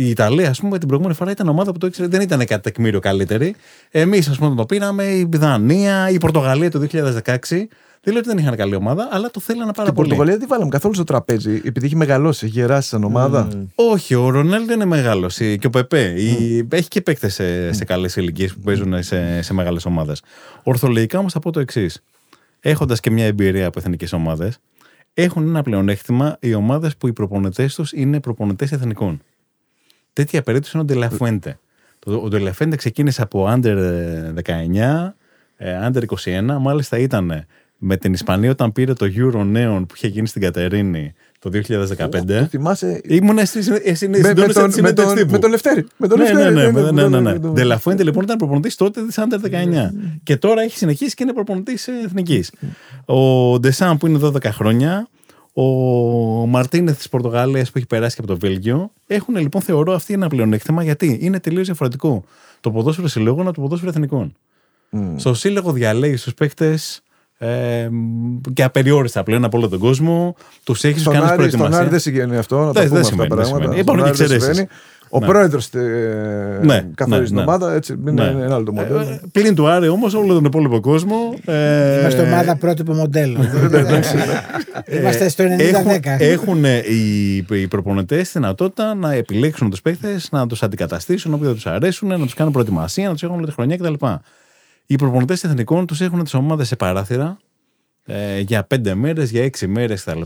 Η Ιταλία, ας πούμε, την προηγούμενη φορά ήταν ομάδα που το ήξερε, δεν ήταν κάτι τεκμήριο καλύτερη. Εμείς, ας πούμε, το πήραμε, η Δανία, η Πορτογαλία το 2016. Δεν λέω ότι δεν είχαν καλή ομάδα, αλλά το θέλανε πάρα Την πολύ. Πορτογαλία δεν τη βάλαμε καθόλου στο τραπέζι, επειδή έχει μεγαλώσει, έχει γεράσει σαν ομάδα. Όχι, ο Ρονάλντο είναι μεγάλος και ο Πεπέ. Η- Έχει και παίκτες σε, σε καλές ηλικίες που παίζουν σε, σε μεγάλες ομάδες. Ορθολογικά όμως θα πω το εξής. Έχοντας και μια εμπειρία από εθνικές ομάδες, έχουν ένα πλεονέκτημα οι ομάδες που οι προπονητές τους είναι προπονητές εθνικών. Τέτοια περίπτωση είναι ο Ντελαφουέντε. Το- Ο Ντελαφουέντε ξεκίνησε από under ε, 19, ε, under 21. Μάλιστα ήταν με την Ισπανία όταν πήρε το Euro νέων που είχε γίνει στην Κατερίνη το 2015. Το θυμάσαι; Ήμουν εσύ, εσύ Με, με, τον, με, τον, με τον Λευτέρη. Με τον ναι, ναι, Λευτέρη, ναι, ναι, ναι, ναι, ναι. με τον- Ντελαφουέντε λοιπόν ήταν προπονητής τότε της Άντερ 19. Και τώρα έχει συνεχίσει και είναι προπονητής εθνικής. Ο Ντεσάν που είναι 12 χρόνια. Ο Μαρτίνεθ της Πορτογαλία που έχει περάσει και από το Βέλγιο. Έχουν λοιπόν, θεωρώ, αυτή ένα πλεονέκτημα γιατί είναι τελείως διαφορετικό το ποδόσφαιρο συλλόγων από το ποδόσφαιρο εθνικών. Στο σύλλογο διαλέγεις τους παίκτες ε, και απεριόριστα πλέον από όλο τον κόσμο. Τους έχεις τους Στον κάνεις Άρη, στον Άρη προετοιμασία. δεν συμβαίνει αυτό, να τα Δεν- πούμε δεν αυτά τα συμβαίνει, δεν πράγματα. συμβαίνει. Στον Υπάρχουν Άρη δεν εξαιρέσεις. συμβαίνει. Ο Ναι. πρόεδρος Ναι, καθορίζει την ναι, ναι. ομάδα, έτσι είναι Ναι. ένα άλλο το μοντέλο. Ε, πλην του Άρη όμως, όλο τον υπόλοιπο κόσμο. Ε, Είμαστε ομάδα πρότυπο μοντέλο. Είμαστε στο 90-10. έχουν, έχουν οι, οι προπονητές τη δυνατότητα να επιλέξουν τους παίκτες, να τους αντικαταστήσουν όποτε τους αρέσουν, να τους κάνουν προετοιμασία, να τους έχουν όλη τη χρονιά κτλ. Οι προπονητές εθνικών τους έχουν τις ομάδες σε παράθυρα ε, για πέντε μέρες, για έξι μέρες κτλ.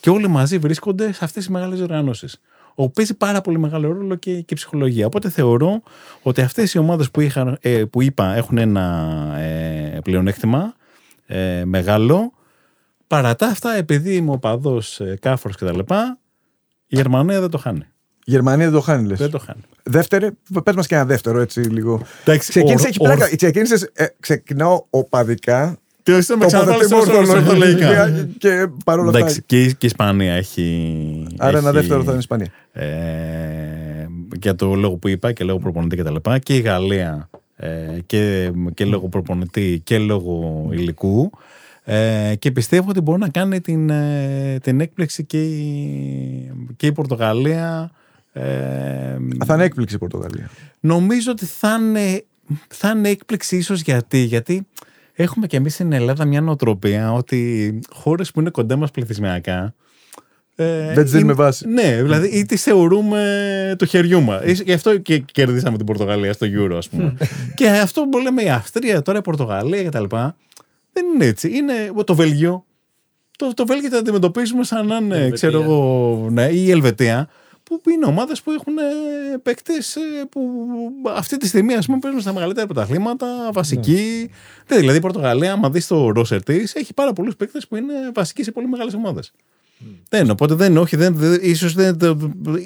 Και όλοι μαζί βρίσκονται σε αυτές τις μεγάλες οργανώσεις. Όπου παίζει πάρα πολύ μεγάλο ρόλο και, και η ψυχολογία. Οπότε θεωρώ ότι αυτές οι ομάδες που, είχαν, ε, που είπα έχουν ένα ε, πλεονέκτημα ε, μεγάλο. Παρά τα αυτά, επειδή είμαι οπαδό ε, κάφορος κτλ., η Γερμανία δεν το χάνει. Η Γερμανία δεν το χάνει, λες. Δεν το χάνει. Δεύτερη, πες μας και ένα δεύτερο έτσι λίγο. Εντάξει, Ξεκίνησες, ορ- έχει ορ- πλάκα. Ξεκίνησες, ε, ξεκινάω οπαδικά. Και εσύ θα με ξαναβάλεις τοποθετούμε ορθο- ορθολογικά. ορθολογικά και παρόλα αυτά. Εντάξει, και, η- και η Ισπανία έχει. Άρα ένα έχει, δεύτερο θα είναι η Ισπανία. Ε, για το λόγο που είπα και λόγω προπονητή και τα λοιπά. Και η Γαλλία ε, και, και λόγω προπονητή και λόγω υλικού. Ε, και πιστεύω ότι μπορεί να κάνει την, ε, την έκπληξη και η, και η Πορτογαλία. Ε, Α, Θα είναι έκπληξη η Πορτογαλία. Νομίζω ότι θα είναι, θα είναι έκπληξη ίσως γιατί, γιατί έχουμε και εμείς στην Ελλάδα μια νοοτροπία ότι χώρες που είναι κοντά μας πληθυσμιακά ε, Δεν τις δίνουμε είναι- βάση. Ναι, δηλαδή ή τις θεωρούμε το χεριού μας. Ίσως Γι' αυτό και κερδίσαμε την Πορτογαλία στο Euro ας πούμε. και αυτό που λέμε η Αυστρία, τώρα η Πορτογαλία κτλ. Δεν είναι έτσι. Είναι το Βέλγιο. Το, το Βέλγιο το αντιμετωπίζουμε σαν να είναι, Ελβετία. ξέρω εγώ, ναι, ή η Ελβετία, που είναι ομάδες που έχουν παίκτες που αυτή τη στιγμή ας πούμε, παίζουν στα μεγαλύτερα πρωταθλήματα, βασικοί. Ναι. Δηλαδή η Πορτογαλία, άμα δεις το ρόσερ της, έχει πάρα πολλούς παίκτες που είναι βασικοί σε πολύ μεγάλες ομάδες. Δεν, οπότε δεν, όχι, δεν, δεν, ίσως δεν,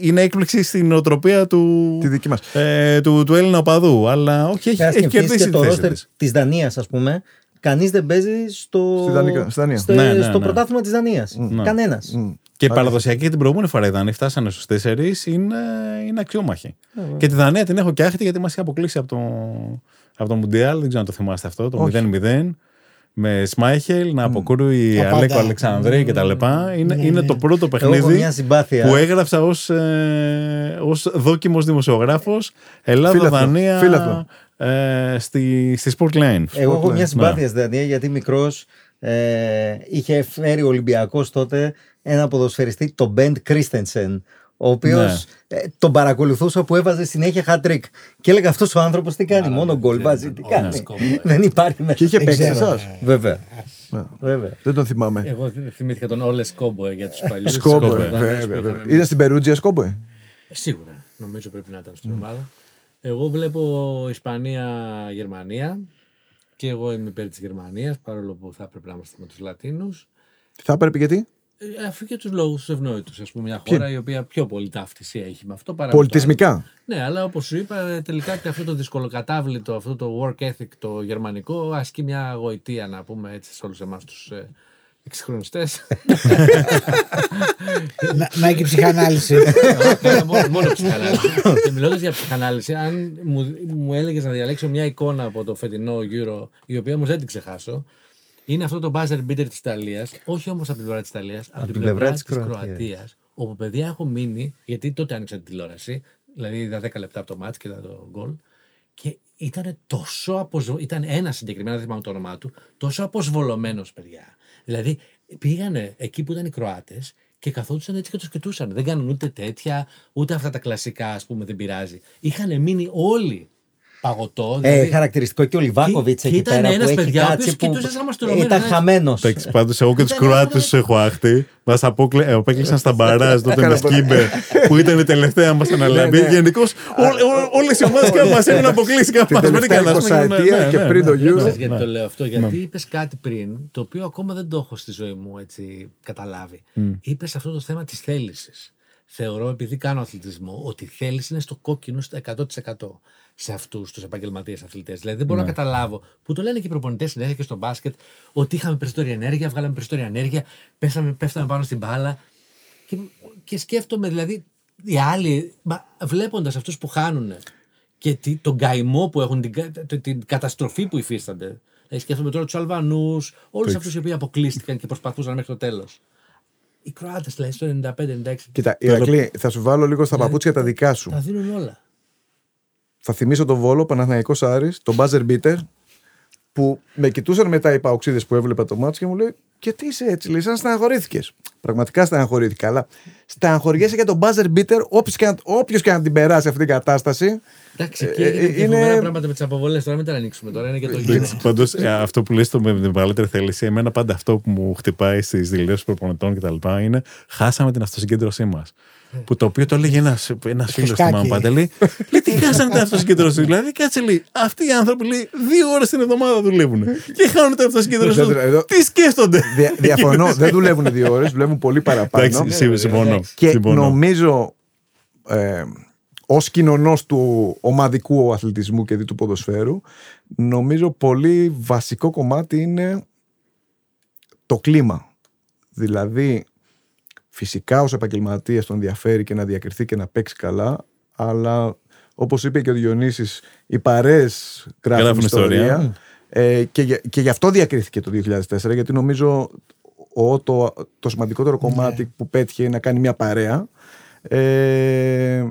είναι έκπληξη στην νοοτροπία του, Τη δική μας. ε, του, του Έλληνα οπαδού. Αλλά όχι, έχει, Πέρα έχει σκεφτείς κερδίσει και τη το θέση ρόστερ της. της Δανίας, ας πούμε. Κανείς δεν παίζει στο, Στη Δανικά- στη Δανία. στο, Ναι, ναι, στο ναι. πρωτάθλημα της Δανίας. Ναι. Κανένας. Και παραδοσιακή την προηγούμενη φορά οι Δανείοι φτάσανε στους τέσσερις είναι, είναι αξιόμαχοι. Και τη Δανία την έχω και άχτη γιατί μας είχε αποκλείσει από το, από το Μουντιάλ. Δεν ξέρω αν το θυμάστε αυτό. Το Όχι. 0-0. Με Σμάιχελ, να αποκρούει Τα Αλέκο πάντα. Αλεξανδρέη και τα λοιπά. Είναι, Ναι, είναι ναι. το πρώτο Εγώ έχω παιχνίδι μια συμπάθεια. που έγραψα ως, ε, ως δόκιμος δημοσιογράφος Φίλαθλο, Ελλάδα-Δανία φίλαθλο. ε, στη, στη Sport Line. Εγώ έχω Spotlight, μια ναι. συμπάθεια στη Δανία γιατί μικρός ε, είχε φέρει ο Ολυμπιακός τότε ένα ποδοσφαιριστή, τον Μπεντ Κρίστενσεν. Ο οποίος Ναι. τον παρακολουθούσα που έβαζε συνέχεια hat trick. Και έλεγα αυτός ο άνθρωπος τι κάνει, Άρα, μόνο δεν γκολ ξέρω, βάζει. Τι ναι. κάνει. Ναι, σκόπου, ε. Δεν υπάρχει μέσα. Και είχε Δεν παίξει ξέρω, εσάς. ε. Βέβαια. Ναι. Βέβαια. Δεν τον θυμάμαι. Εγώ θυμήθηκα τον Όλε Σκόμποε για τους παλιούς. Σκόμποε. βέβαια, βέβαια. Ήταν στην Περούτζια Σκόμποε. Σίγουρα. Νομίζω πρέπει να ήταν στην ομάδα. Εγώ βλέπω Ισπανία-Γερμανία. Και εγώ είμαι υπέρ της Γερμανίας, παρόλο που θα έπρεπε να είμαστε με τους Λατίνους. Θα έπρεπε γιατί. Ε, Αφού και τους λόγους τους ευνόητους. Α πούμε, μια χώρα η οποία πιο πολύ ταύτιση έχει με αυτό παρά. με το Πολιτισμικά; άλλο. Ναι, αλλά όπως σου είπα, ε, τελικά και αυτό το δυσκολοκατάβλητο, αυτό το work ethic το γερμανικό, ασκεί μια γοητεία, να πούμε έτσι, σε όλους εμάς τους ε, εξυγχρονιστές. να, να έχει ψυχανάλυση. μόνο, μόνο ψυχανάλυση. και μιλώντας για ψυχανάλυση, αν μου, μου έλεγες να διαλέξω μια εικόνα από το φετινό Euro, η οποία όμως δεν την ξεχάσω, είναι αυτό το buzzer beater της Ιταλίας, όχι όμως από την πλευρά της Ιταλίας, από την πλευρά της Κροατίας. Όπου παιδιά έχω μείνει, γιατί τότε άνοιξα την τηλεόραση, δηλαδή είδα 10 λεπτά από το μάτς και είδα το γκολ. Και ήταν τόσο αποσβο... ήταν ένα συγκεκριμένο, δεν θυμάμαι το όνομά του, τόσο αποσβολωμένος, παιδιά. Δηλαδή πήγανε εκεί που ήταν οι Κροάτες και καθόντουσαν έτσι και τους κοιτούσαν. Δεν κάνουν ούτε τέτοια, ούτε αυτά τα κλασικά, ας πούμε, δεν πειράζει. Είχαν μείνει όλοι παγωτό. Ε, δηλαδή- χαρακτηριστικό και ο Λιβάκοβιτς Και- εκεί και ήταν πέρα ένας, που έχει παιδιάς, ο κάτσει οποίος που κοιτούσε σαν μαστουρωμένος, ήταν ναι. χαμένος. Εντάξει, πάντως εγώ και τους Ήταν Κροάτε ένα- του έχω άχτη. Μας απέκλεισαν στα μπαράζ τότε με σκύμπερ που ήταν η τελευταία μας αναλαμπή. ναι. Γενικώς όλες οι ομάδες και μας έχουν αποκλείσει Την κάπου. τελευταία 20 ετία και πριν το Ξέρεις Euro. γιατί το λέω αυτό, γιατί είπες κάτι πριν, το οποίο ακόμα δεν το έχω στη ζωή μου έτσι καταλάβει. Είπες αυτό το θέμα της θέλησης. Θεωρώ, επειδή κάνω αθλητισμό, ότι η θέληση είναι στο κόκκινο στο 100% σε αυτούς τους επαγγελματίες αθλητές. Δηλαδή δεν μπορώ να καταλάβω που το λένε και οι προπονητές συνέχεια και στο μπάσκετ, ότι είχαμε περισσότερη ενέργεια, βγάλαμε περισσότερη ενέργεια, πέσαμε, πέφταμε πάνω στην μπάλα. Και, και σκέφτομαι δηλαδή οι άλλοι, βλέποντας αυτούς που χάνουν και τι- τον καημό που έχουν, την, κα- τε- την καταστροφή που υφίστανται. Δηλαδή, σκέφτομαι τώρα τους Αλβανούς, όλους αυτούς οι οποίοι αποκλείστηκαν και προσπαθούσαν μέχρι το τέλος. Οι Κροάτες, δηλαδή, στο 95-96. Κοίτα, Ηρακλή, θα σου βάλω λίγο στα παπούτσια τα δικά Τα σου. δίνουν όλα. Θα θυμίσω τον Βόλο, Παναθηναϊκός Άρης, τον Μπάζερ Μπίτερ, που με κοιτούσαν μετά οι παοξίδε που έβλεπα το μάτσο και μου λέει: Και τι είσαι έτσι, λέει, σαν στεναχωρήθηκες. Πραγματικά στεναχωρήθηκα. Αλλά στεναχωριέσαι για τον Μπάζερ Μπίτερ, όποιο και να την περάσει αυτή την κατάσταση. Εντάξει, Ε, και ε, έγινε και είναι- φοβερά πράγματα με τις αποβολές. Τώρα μην τα ανοίξουμε. Τώρα είναι και το Εντάξει, Euro. Πάντως, αυτό που λες το με την μεγαλύτερη θέληση, εμένα πάντα αυτό που μου χτυπάει στις δηλώσεις προπονητών κτλ. είναι χάσαμε την αυτοσυγκέντρωσή μας. Που το οποίο το έλεγε ένα ένας φίλος Φουσκάκι. θυμάμαι πάντα. Λέει, λέει, τι χάσαμε την αυτοσυγκέντρωσή. Δηλαδή, κάτσε λέει, αυτοί οι άνθρωποι λέει, δύο ώρες την εβδομάδα δουλεύουν. Και χάνουν την αυτοσυγκέντρωσή τους. Εδώ- Τι σκέφτονται; Δια- διαφωνώ, δεν δουλεύουν δύο ώρες, δουλεύουν πολύ παραπάνω. Εντάξει, συμ- συμφωνώ. Και συμφωνώ. νομίζω ε, ως κοινωνός του ομαδικού αθλητισμού και δι του ποδοσφαίρου νομίζω πολύ βασικό κομμάτι είναι το κλίμα. Δηλαδή φυσικά ως επαγγελματίας τον ενδιαφέρει και να διακριθεί και να παίξει καλά αλλά όπως είπε και ο Διονύσης οι παρέες γράφουν Γράφουν ιστορία, ιστορία. Ε, και, για- και γι' αυτό διακρίθηκε το 2004 γιατί νομίζω ο, το, το σημαντικότερο κομμάτι που πέτυχε είναι να κάνει μια παρέα. Ε,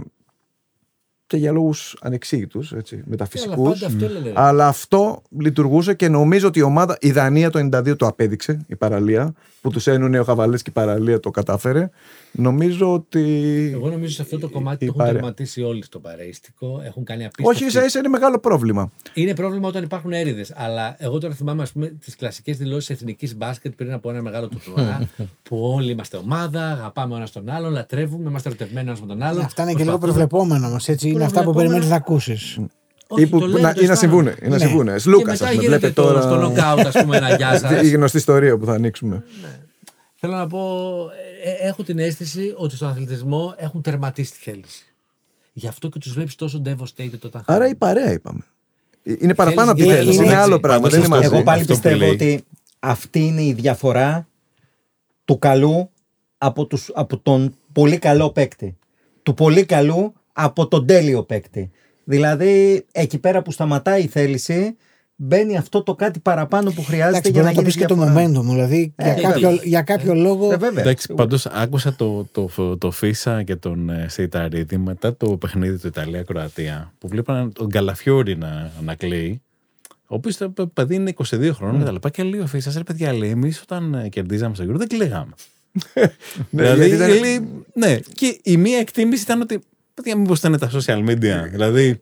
και για λόγους ανεξήγητους, έτσι, Αλλά μεταφυσικούς. πάντα αυτό έλεγε. Αλλά αυτό λειτουργούσε και νομίζω ότι η ομάδα, η Δανία το 92 το απέδειξε, η παραλία, που τους ένωνε ο Χαβαλές και η παραλία το κατάφερε. Νομίζω ότι... Εγώ νομίζω σε αυτό το κομμάτι η το έχουν παρέα. τερματίσει όλοι στο παρεϊστικό. Έχουν κάνει απίστευτο. Όχι, ίσα ίσα είναι μεγάλο πρόβλημα. Είναι πρόβλημα όταν υπάρχουν έρηδες. Αλλά εγώ τώρα θυμάμαι τις κλασικές δηλώσεις εθνικής μπάσκετ πριν από ένα μεγάλο τουρνουά. που όλοι είμαστε ομάδα, αγαπάμε ο ένας τον άλλον, λατρεύουμε, είμαστε ερωτευμένοι ένας με τον άλλον. Αυτά είναι και λίγο προσπαθούμε- προβλεπόμενο όμω. Έτσι είναι αυτά που Προβλεπόμενο. περιμένεις να ακούσεις. Όχι, ή, που, το λένε, να, το ή να αισθάνονται. συμβούνε. Ή να Ναι. συμβούνε. Και Σλούκα, μετά ας πούμε. γίνεται Βλέπετε το, τώρα. στο νοκάουτ, ας πούμε, ένα γεια σα. Η γνωστή ιστορία που θα ανοίξουμε. Θέλω να πω, ε, ε, έχω την αίσθηση ότι στον αθλητισμό έχουν τερματίσει τη θέληση. Γι' αυτό και τους βλέπεις τόσο devastated όταν Άρα χάνουν. η παρέα είπαμε. Ε, Είναι παραπάνω από τη είναι- θέληση. είναι Είναι έτσι. άλλο πράγμα. Πάντως Δεν είναι αυτό- μαζί. Εγώ πάλι αυτό που πιστεύω λέει. ότι αυτή είναι η διαφορά του καλού από, τους, από τον πολύ καλό παίκτη. Του πολύ καλού από τον τέλειο παίκτη. Δηλαδή, εκεί πέρα που σταματάει η θέληση, μπαίνει αυτό το κάτι παραπάνω που χρειάζεται Εντάξει, για μπορεί να να το γίνει πεις και το διαφορά. momentum. Δηλαδή, για, Ε, κάποιο, έχει. για κάποιο λόγο. Ε, βέβαια. Εντάξει, πάντως άκουσα το, το, το, Φίσα και τον ε, Σεϊταρίδη μετά το παιχνίδι του Ιταλία-Κροατία που βλέπαν τον Καλαφιόρη να, να κλαίει. Ο οποίος το παιδί είναι 22 χρόνων και τα λοιπά. Και λέει ο Φίσας, ρε παιδιά, λέει, εμείς όταν ε, κερδίζαμε στο γύρο δεν κλαίγαμε. δηλαδή, γιατί ήταν- λέει, ναι, και η μία εκτίμηση ήταν ότι. Παιδιά, μήπως ήταν τα social media. δηλαδή,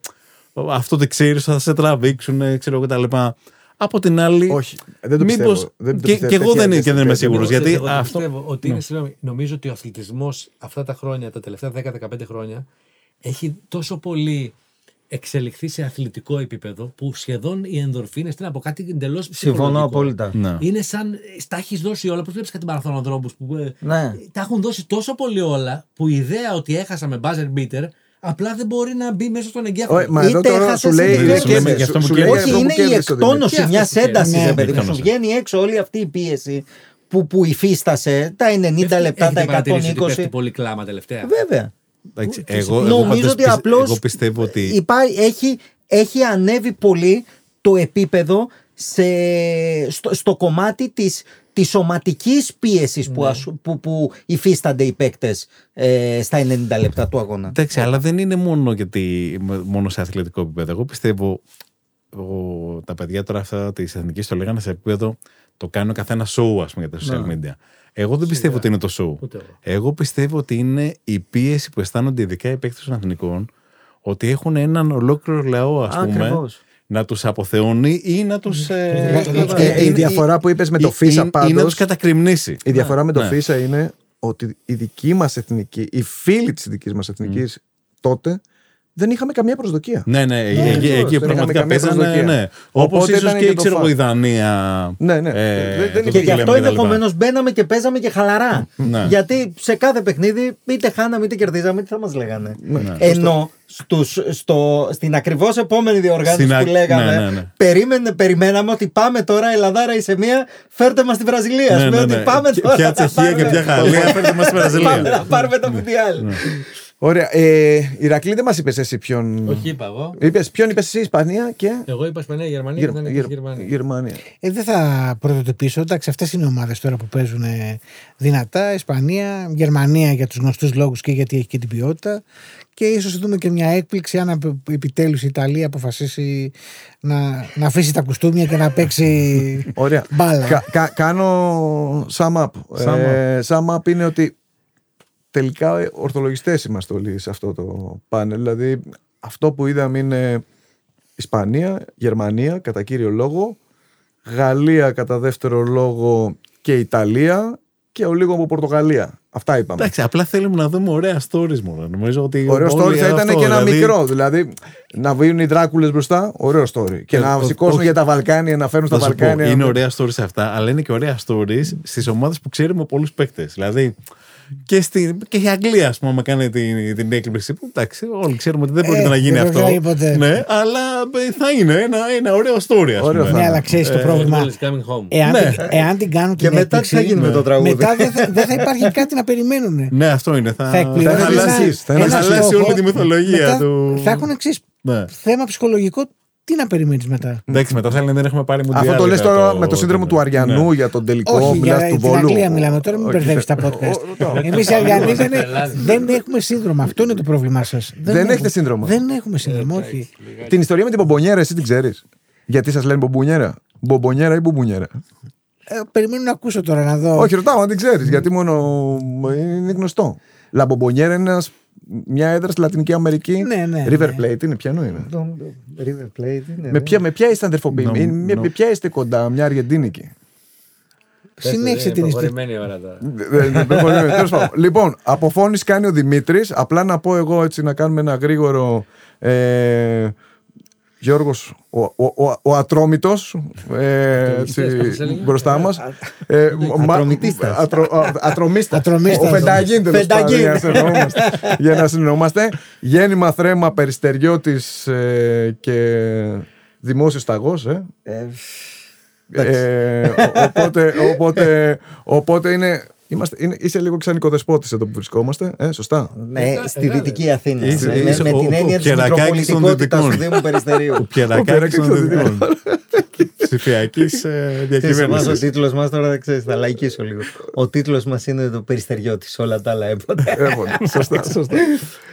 αυτό δεν ξέρεις, θα σε τραβήξουν, ξέρω εγώ τα λοιπά. Από την άλλη. Όχι, δεν το μήπως- πιστεύω. Δεν το και, πιστεύω. και εγώ Τέτοια δεν, και δεν είμαι τέτοια- σίγουρος. Εγώ Γιατί εγώ αυτό. πιστεύω ότι είναι, συγγνώμη, νομίζω ότι ο αθλητισμός αυτά τα χρόνια, τα τελευταία 10-15 χρόνια, έχει τόσο πολύ εξελιχθεί σε αθλητικό επίπεδο που σχεδόν οι ενδορφίνες είναι από κάτι εντελώς Συμφωνώ απόλυτα. Ναι. Είναι σαν ε, στα έχεις δώσει όλα. Πώς βλέπεις κάτι μαραθωνοδρόμου που ε, Ναι. τα έχουν δώσει τόσο πολύ όλα που η ιδέα ότι έχασα με buzzer beater απλά δεν μπορεί να μπει μέσα στον εγκέφαλο. Όχι, Μα εδώ Είτε τώρα έχασες, σου λέει. είτε σου κέρδισες. λέει- Γι' αυτό σου μου λέει κέρδισες. Όχι, αυτό που είναι η κέρδισε ο Δημήτρης. εκτόνωση Και μιας αυτός που έντασης, κέρδισε. ρε Ναι, παιδί μου. Σου εκτόνωση. βγαίνει έξω όλη αυτή η πίεση που, που υφίστασε τα 90 λεπτά, Έχετε τα παρατηρήσει ότι 120. πέφτει πολύ κλάμα τελευταία. Βέβαια. Εντάξει, εγώ, εγώ Νομίζω πάντως ότι πιστε- απλώς εγώ πιστεύω ότι. έχει, έχει ανέβει πολύ το επίπεδο σε, στο, στο κομμάτι της, της σωματικής πίεσης που, ασου- που, που υφίστανται οι παίκτες ε, στα 90 λεπτά του αγώνα. Εντάξει, αλλά δεν είναι μόνο, γιατί, μόνο σε αθλητικό επίπεδο. Εγώ πιστεύω ο, τα παιδιά τώρα αυτά της εθνικής το λέγανε σε επίπεδο το κάνει ο καθένας show, ας πούμε, για τα social media. Εγώ δεν πιστεύω ότι είναι το show. Ούτε εγώ. Εγώ πιστεύω ότι είναι η πίεση που αισθάνονται ειδικά οι παίκτες των εθνικών ότι έχουν έναν ολόκληρο λαό, ας πούμε, Ακριβώς. να τους αποθεώνει ή να τους. Ε, ε, η διαφορά που είπες με το FISA ή να πάντως- τους κατακριμνήσει. Η διαφορά με το Ναι. FISA είναι ότι η δική μας εθνική, οι φίλοι της δικής μας εθνικής τότε δεν είχαμε καμία προσδοκία. Ναι, ναι, εκεί, ακριβώς. εκεί, εκεί Δεν είχαμε πραγματικά καμία παίζανε. προσδοκία. Ναι. Όπως Οπότε ίσως ήταν και, και το ξέρω εγώ φαν. η Δανία. Ναι, ναι. ε, Δεν- δεν το Και τι γι' αυτό λέμε κτλ. ενδεχομένως μπαίναμε και παίζαμε και χαλαρά. Ναι. Γιατί σε κάθε παιχνίδι, είτε χάναμε είτε κερδίζαμε, τι θα μας λέγανε. Ναι. Ενώ στους, στο, στην ακριβώς επόμενη διοργάνωση Στην α- που λέγαμε, ναι, ναι, ναι. Περίμενε, περιμέναμε ότι πάμε τώρα Ελλαδάρα η σε μία, φέρτε μας τη Βραζιλία. Ναι, Ας πούμε, ναι, ότι ναι. πάμε Και- τώρα. Ποια να Τσεχία και πάρουμε- ποια Γαλλία φέρτε μας στη Πάμε να Βραζιλία. πάρουμε το Μουντιάλ. Ωραία. Ε, Ηρακλή, δεν μας είπες εσύ ποιον. Όχι, είπα εγώ. Είπες, ποιον είπες εσύ, Ισπανία και. Εγώ είπα Ισπανία, Γερμανία και Γερ- δεν Γερ- είναι Γερμανία. Γερμανία. Ε, δεν θα πρωτοτυπήσω. Εντάξει, αυτές είναι οι ομάδες τώρα που παίζουν ε, δυνατά. Ισπανία, Γερμανία για τους γνωστούς λόγους και γιατί έχει και την ποιότητα. Και ίσως δούμε και μια έκπληξη αν επιτέλους η Ιταλία αποφασίσει να, να αφήσει τα κουστούμια και να παίξει Ωραία. μπάλα. Κα- κα- κάνω sum up. Sum up. Ε, sum up είναι ότι τελικά ε, ορθολογιστές είμαστε όλοι σε αυτό το πάνελ. Δηλαδή αυτό που είδαμε είναι Ισπανία, Γερμανία κατά κύριο λόγο, Γαλλία κατά δεύτερο λόγο και Ιταλία και ο λίγο από Πορτογαλία. Αυτά είπαμε. Εντάξει, απλά θέλουμε να δούμε ωραία stories μόνο. Νομίζω ότι. Ωραίο όλοι story θα ήταν αυτό, και ένα δηλαδή, μικρό. Δηλαδή να βγουν οι Δράκουλες μπροστά, ωραίο story. Και Ε, να όχι, σηκώσουν όχι. για τα Βαλκάνια, να φέρουν στα Θα σου πω, Βαλκάνια. είναι ωραία stories αυτά, αλλά είναι και ωραία stories στις ομάδες που ξέρουμε πολλούς παίκτες. Δηλαδή και, στη, και η Αγγλία, ας πούμε, άμα κάνει την, την έκπληξη. Που εντάξει, όλοι ξέρουμε ότι δεν Ε, πρόκειται να γίνει δεν αυτό. προκαλεί ποτέ. Ναι, αλλά ε, θα είναι ένα, ένα ωραίο story, ας Ωραίο πούμε. θα Ναι, αλλά ξέρεις το πρόβλημα. Football is coming home. Εάν, Ναι. την, εάν την κάνουν Και την μετά τι θα έκπληξη, γίνει με το τραγούδι. μετά δεν θα, δεν θα υπάρχει κάτι να περιμένουν. Ναι, αυτό είναι. Θα, Θα εκπληρώσει θα χαλάσει, ένα- θα ένα χαλάσει στόχο. όλη τη μυθολογία Μετά του. Θα έχουν εξή Ναι. θέμα ψυχολογικό. Τι να περιμένεις μετά; Εντάξει, μετά θα λένε δεν έχουμε πάρει μουντιάλ. Αυτό το λες για τώρα με το σύνδρομο του Αριανού Ναι. για τον τελικό, Όχι, μιλάς για του την Βόλου. Αγγλία μιλάμε τώρα, μην Όχι, μπερδεύεις τα τε- podcast. ο- ρωτάω. Εμείς οι Αργιανοί δεν, τρελάδικα. δεν έχουμε σύνδρομο. Αυτό είναι το πρόβλημά σας. Δεν έχετε σύνδρομο. Δεν έχουμε σύνδρομο, όχι. Την ιστορία με την μπομπονιέρα, εσύ την ξέρεις; Γιατί σας λένε μπομπονιέρα; Μπομπονιέρα ή μπομπονιέρα. Ε, περιμένω να ακούσω τώρα να δω. Όχι, ρωτάω αν την ξέρεις. Γιατί μόνο είναι γνωστό. Λα μπομπονιέρα είναι ένας- μια έδρα στη Λατινική Αμερική. Ναι, ναι, River ναι. Plate είναι, ποιανού είναι; River Plate είναι. Με ποια, με ποια είστε αδερφοποιημένοι, Νο- με, νο- με ποια είστε κοντά, μια Αργεντίνικη. Συνέχισε την ιστορία. Προχωρημένη ώρα τώρα. Δεν- δεν προχωρούμε. Τέλος πάντων. Λοιπόν, αποφώνηση κάνει ο Δημήτρης. Απλά να πω εγώ έτσι να κάνουμε ένα γρήγορο. Ε, Γιώργος, ο, ο, ο, ο Ατρόμητος, ε, έτσι, πώς έλεγε; μπροστά μας. Ε, μα- Ατρομητίστας. ατρο- α, Ατρομίστας. Ατρομίστας. Ο Φενταγίν τέλος πάντων, Φενταγίν. για να συνεννοούμαστε. Για να συνεννοούμαστε. Γέννημα θρέμα περιστεριώτης ε, και δημόσιος ταγός. Ε. Ε, ο- οπότε, οπότε, οπότε είναι, είμαστε, είναι, είσαι λίγο ξενικοδεσπότης εδώ που βρισκόμαστε. Ε, σωστά. Ναι, στη Δυτική Αθήνα. Είσαι- με, είσαι με ο- την ο έννοια της Πιερακάκης των Μητροπολιτικότητας του Δυτικών. Δήμου Περιστερίου. Πιερακάκι Πιερακάκης των των Δυτικών. Ψηφιακής Ξέρεις, εμάς ο διακυβέρνηση. τίτλος μας τώρα δεν ξέρεις, θα λαϊκίσω λίγο. Ο τίτλος μας είναι το περιστεριώτης, όλα τα άλλα έποτε. Εύωνα. σωστά, σωστά.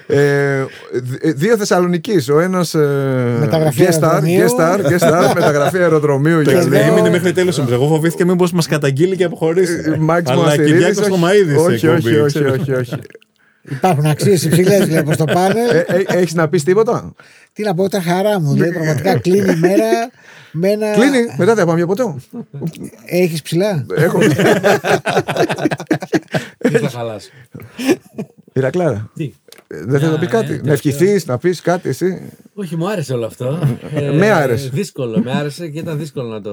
Ε, δ- δύο Θεσσαλονική. Ο ένας. Μεταγραφή guest star, αεροδρομίου. guest star, guest star, μεταγραφή αεροδρομίου. για Εντάξει, λίγο. ναι, έμεινε μέχρι τέλος όμω. Εγώ φοβήθηκα μήπως μας καταγγείλει και αποχωρήσει. Ε, Μάκης Αλλά Μοναστηρίδης, Κυριάκος όχι. Θωμαίδη. Όχι, όχι, όχι, όχι, όχι. Υπάρχουν αξίες υψηλές, βλέπω στο πάνελ. Ε, Έχεις να πεις τίποτα; Τι να πω, τα χαρά μου. Δηλαδή, πραγματικά κλείνει η μέρα με ένα. Κλείνει, μετά δεν πάμε για ποτέ. Έχεις ψηλά; Έχω. Τι θα χαλάσω. Ηρακλάρα. Τι; ε, Δεν θέλει να πει Α, κάτι. ε, Να ευχηθείς, να πεις κάτι εσύ. Όχι, μου άρεσε όλο αυτό. Ε, Με άρεσε. Δύσκολο, με άρεσε και ήταν δύσκολο να το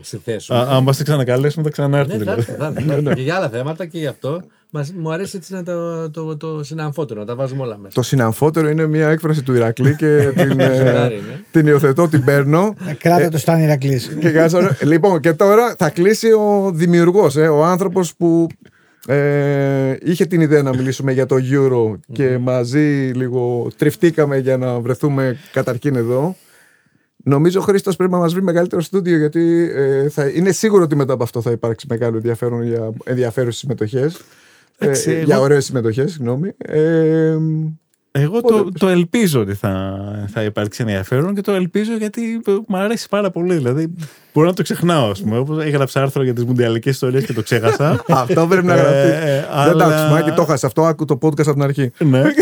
συνθέσουμε. Αν μα ξανακαλέσουμε, θα ξανάρθει. Ναι, θα δηλαδή. έρθει, θα έρθει, θα έρθει. Και για άλλα θέματα και γι' αυτό. Μας, μου αρέσει έτσι να το, το, το συναμφότερο, να τα βάζουμε όλα μέσα. Το συναμφότερο είναι μια έκφραση του Ηρακλή και την, ε, Σοβαρή είναι. την υιοθετώ, την παίρνω. Κράτα το Στάνι Ηρακλής. Και κάτσω- λοιπόν, και τώρα θα κλείσει ο δημιουργός, ε, ο άνθρωπος που ε, είχε την ιδέα να μιλήσουμε για το Euro και μαζί λίγο τριφτήκαμε για να βρεθούμε καταρχήν εδώ. Νομίζω ο Χρήστος πρέπει να μας βρει μεγαλύτερο στούντιο γιατί ε, θα, είναι σίγουρο ότι μετά από αυτό θα υπάρξει μεγάλο ενδιαφέρον για ενδιαφέρουσες συμμετοχές. Εντάξει, Ε, εγώ- Για ωραίες συμμετοχές, συγγνώμη. Ε, Εγώ Πότε το, πες. το ελπίζω ότι θα, θα υπάρξει ενδιαφέρον και το ελπίζω γιατί μου αρέσει πάρα πολύ. Δηλαδή, μπορώ να το ξεχνάω, ας πούμε. Όπως έγραψα άρθρο για τις μουντιαλικές ιστορίες και το ξέχασα. αυτό πρέπει να Ε, γραφτεί. ε, Δεν αλλά- τα άκουσα, Μάκη, το χάσα αυτό. Άκου το podcast από την αρχή. ναι.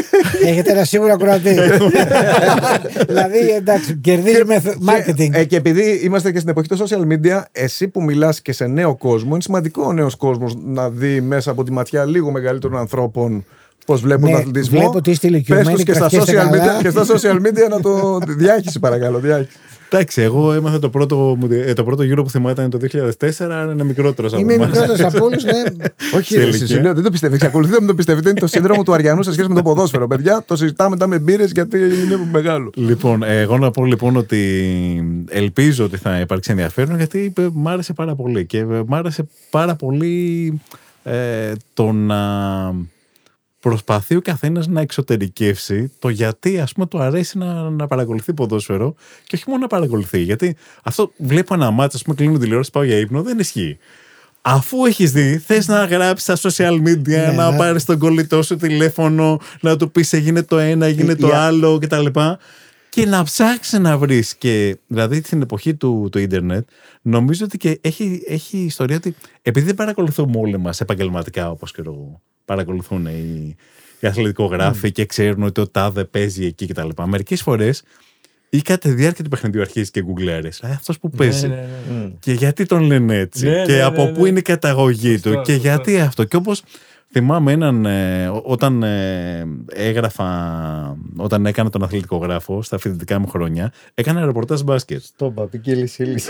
Έχετε ένα σίγουρο ακροατή. δηλαδή, εντάξει, κερδίζουμε marketing. Και, ε, και επειδή είμαστε και στην εποχή των social media, εσύ που μιλάς και σε νέο κόσμο, είναι σημαντικό ο νέος κόσμος να δει μέσα από τη ματιά λίγο μεγαλύτερων ανθρώπων πώς βλέπουν Ναι, τον αθλητισμό. βλέπω ότι είστε ηλικιωμένοι, Πες τους και στα, κρατιέστε social καλά. media, και στα social media να το διάχυση, παρακαλώ. Διάχυση. Εντάξει, εγώ έμαθα το πρώτο, μου- ε, το πρώτο γύρο που θυμάμαι ήταν το 2004, άρα είναι μικρότερο από Είμαι εμάς. μικρότερος από όλους. Ναι. Όχι, Σε ρε, ηλικία. εσύ, λέω, δεν το πιστεύεις. Εξακολουθείτε να μην το πιστεύετε. Είναι το σύνδρομο του Αριανού σε σχέση με το ποδόσφαιρο. Παιδιά, το συζητάμε μετά με μπύρες γιατί είναι μεγάλο. Λοιπόν, ε, εγώ να πω λοιπόν ότι ελπίζω ότι θα υπάρξει ενδιαφέρον γιατί ε, μ' άρεσε πάρα πολύ και ε, μ' άρεσε πάρα πολύ ε, το να προσπαθεί ο καθένας να εξωτερικεύσει το γιατί ας πούμε του αρέσει να, να παρακολουθεί ποδόσφαιρο και όχι μόνο να παρακολουθεί γιατί αυτό βλέπω ένα μάτσο, ας πούμε κλείνω τηλεόραση πάω για ύπνο δεν ισχύει Αφού έχεις δει, θες να γράψεις στα social media, να ναι. πάρεις τον κολλητό σου τηλέφωνο, να του πεις έγινε το ένα, έγινε Η- το η- άλλο κτλ. Και να ψάξεις να βρεις. Και δηλαδή στην εποχή του, του ίντερνετ, νομίζω ότι και έχει, έχει ιστορία ότι επειδή δεν παρακολουθούμε όλοι μας επαγγελματικά όπως και το παρακολουθούν οι, οι αθλητικογράφοι και ξέρουν ότι ο τάδε παίζει εκεί κτλ. Μερικές φορές ή κατά τη διάρκεια του παιχνιδιού αρχίζεις και γκουγκλάρεις. Αυτός που παίζει. Ναι, ναι, ναι. Και γιατί τον λένε έτσι. Ναι, και ναι, από ναι, πού ναι. είναι η καταγωγή Σωστό, του. Και σωστό. γιατί αυτό. Και όπως θυμάμαι έναν. ε, ό- όταν ε, έγραφα. Όταν έκανα τον αθλητικογράφο στα φοιτητικά μου χρόνια, έκανα ρεπορτάζ μπάσκετ. Το είπα, ποικίλη ύλη.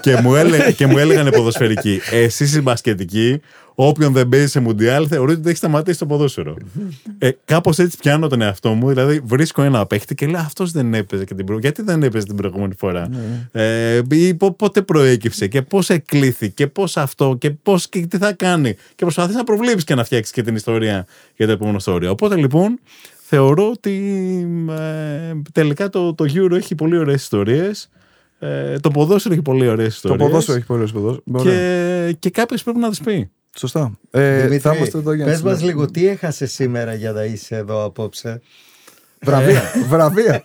και, μου έλεγε, και μου έλεγαν οι ποδοσφαιρικοί, εσεί οι μπασκετικοί, όποιον δεν παίζει σε μουντιάλ, θεωρείται ότι έχει σταματήσει το ποδόσφαιρο. ε, Κάπως έτσι πιάνω τον εαυτό μου. Δηλαδή, βρίσκω ένα παίχτη και λέω Αυτός δεν έπαιζε και την προ... Γιατί δεν έπαιζε την προηγούμενη φορά; ε, ή πο- πότε προέκυψε και πώς εκλήθη και πώς αυτό και πώς και τι θα κάνει. Και προσπαθείς να προβλέψεις και να φτιάξεις και την ιστορία για το επόμενο story. Οπότε λοιπόν, θεωρώ ότι ε, τελικά το, το Euro έχει πολύ ωραίες ιστορίες. Ε, το ποδόσφαιρο έχει πολύ ωραίες Το ιστορίες. ποδόσφαιρο έχει πολλέ ποδόσφαιρο. Και, και κάποιος πρέπει να τις πει. Σωστά. Ε, θα είμαστε εδώ για να Πες μας συνεχίσουμε. λίγο τι έχασες σήμερα για να είσαι εδώ απόψε; Βραβεία. βραβεία.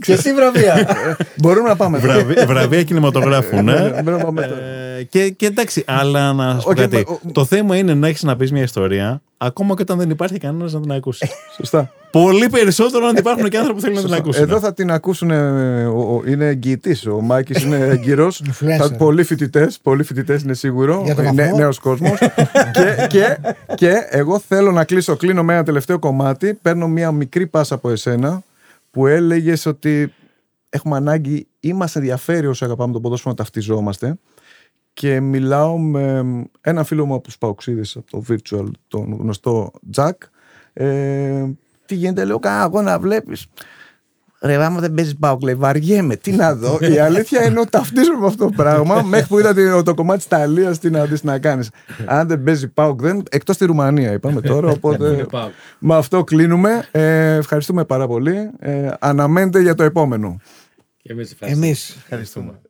Και τι βραβεία. Μπορούμε να πάμε. Βραβεία, βραβεία κινηματογράφου, ναι. Μπορούμε να πάμε τώρα. Ε, και, και εντάξει, αλλά να σου πω Όχι, κάτι. μα- ο- Το θέμα είναι να έχεις να πεις μια ιστορία, ακόμα και όταν δεν υπάρχει κανένας να την ακούσει. Σωστά. Πολύ περισσότερο αν υπάρχουν και άνθρωποι που θέλουν να την ακούσουν. Εδώ θα την ακούσουν. ε, ο- ο- είναι εγγυητής. Ο Μάκης είναι έγκυρος. Influencer. πολλοί φοιτητές. Πολλοί φοιτητές είναι σίγουρο. Για τον Νέ, βαθμό. Νέος κόσμος. και, και, και εγώ θέλω να κλείσω. Κλείνω με ένα τελευταίο κομμάτι. Παίρνω μια μικρή πάσα από εσένα που έλεγες ότι έχουμε ανάγκη ή μας ενδιαφέρει όσο αγαπάμε το ποδόσφαιρο να ταυτιζόμαστε. Και μιλάω με ένα φίλο μου από τους Παοξίδες από το Virtual, τον γνωστό Τζακ. Ε, τι γίνεται, λέω, κάνα αγώνα βλέπεις. Ρε, άμα δεν παίζεις πάω, λέει, βαριέμαι. Τι να δω. Η αλήθεια είναι ότι ταυτίζομαι με αυτό το πράγμα. Μέχρι που είδα το, το κομμάτι της Ιταλίας, τι να δεις να κάνεις. Αν δεν παίζει πάω, δεν. Εκτός στη Ρουμανία, είπαμε τώρα. Οπότε Είναι ΠΑΟΚ. με αυτό κλείνουμε. Ε, ευχαριστούμε πάρα πολύ. Ε, αναμένετε για το επόμενο. Και εμείς ευχαριστούμε. Εμείς. Ευχαριστούμε.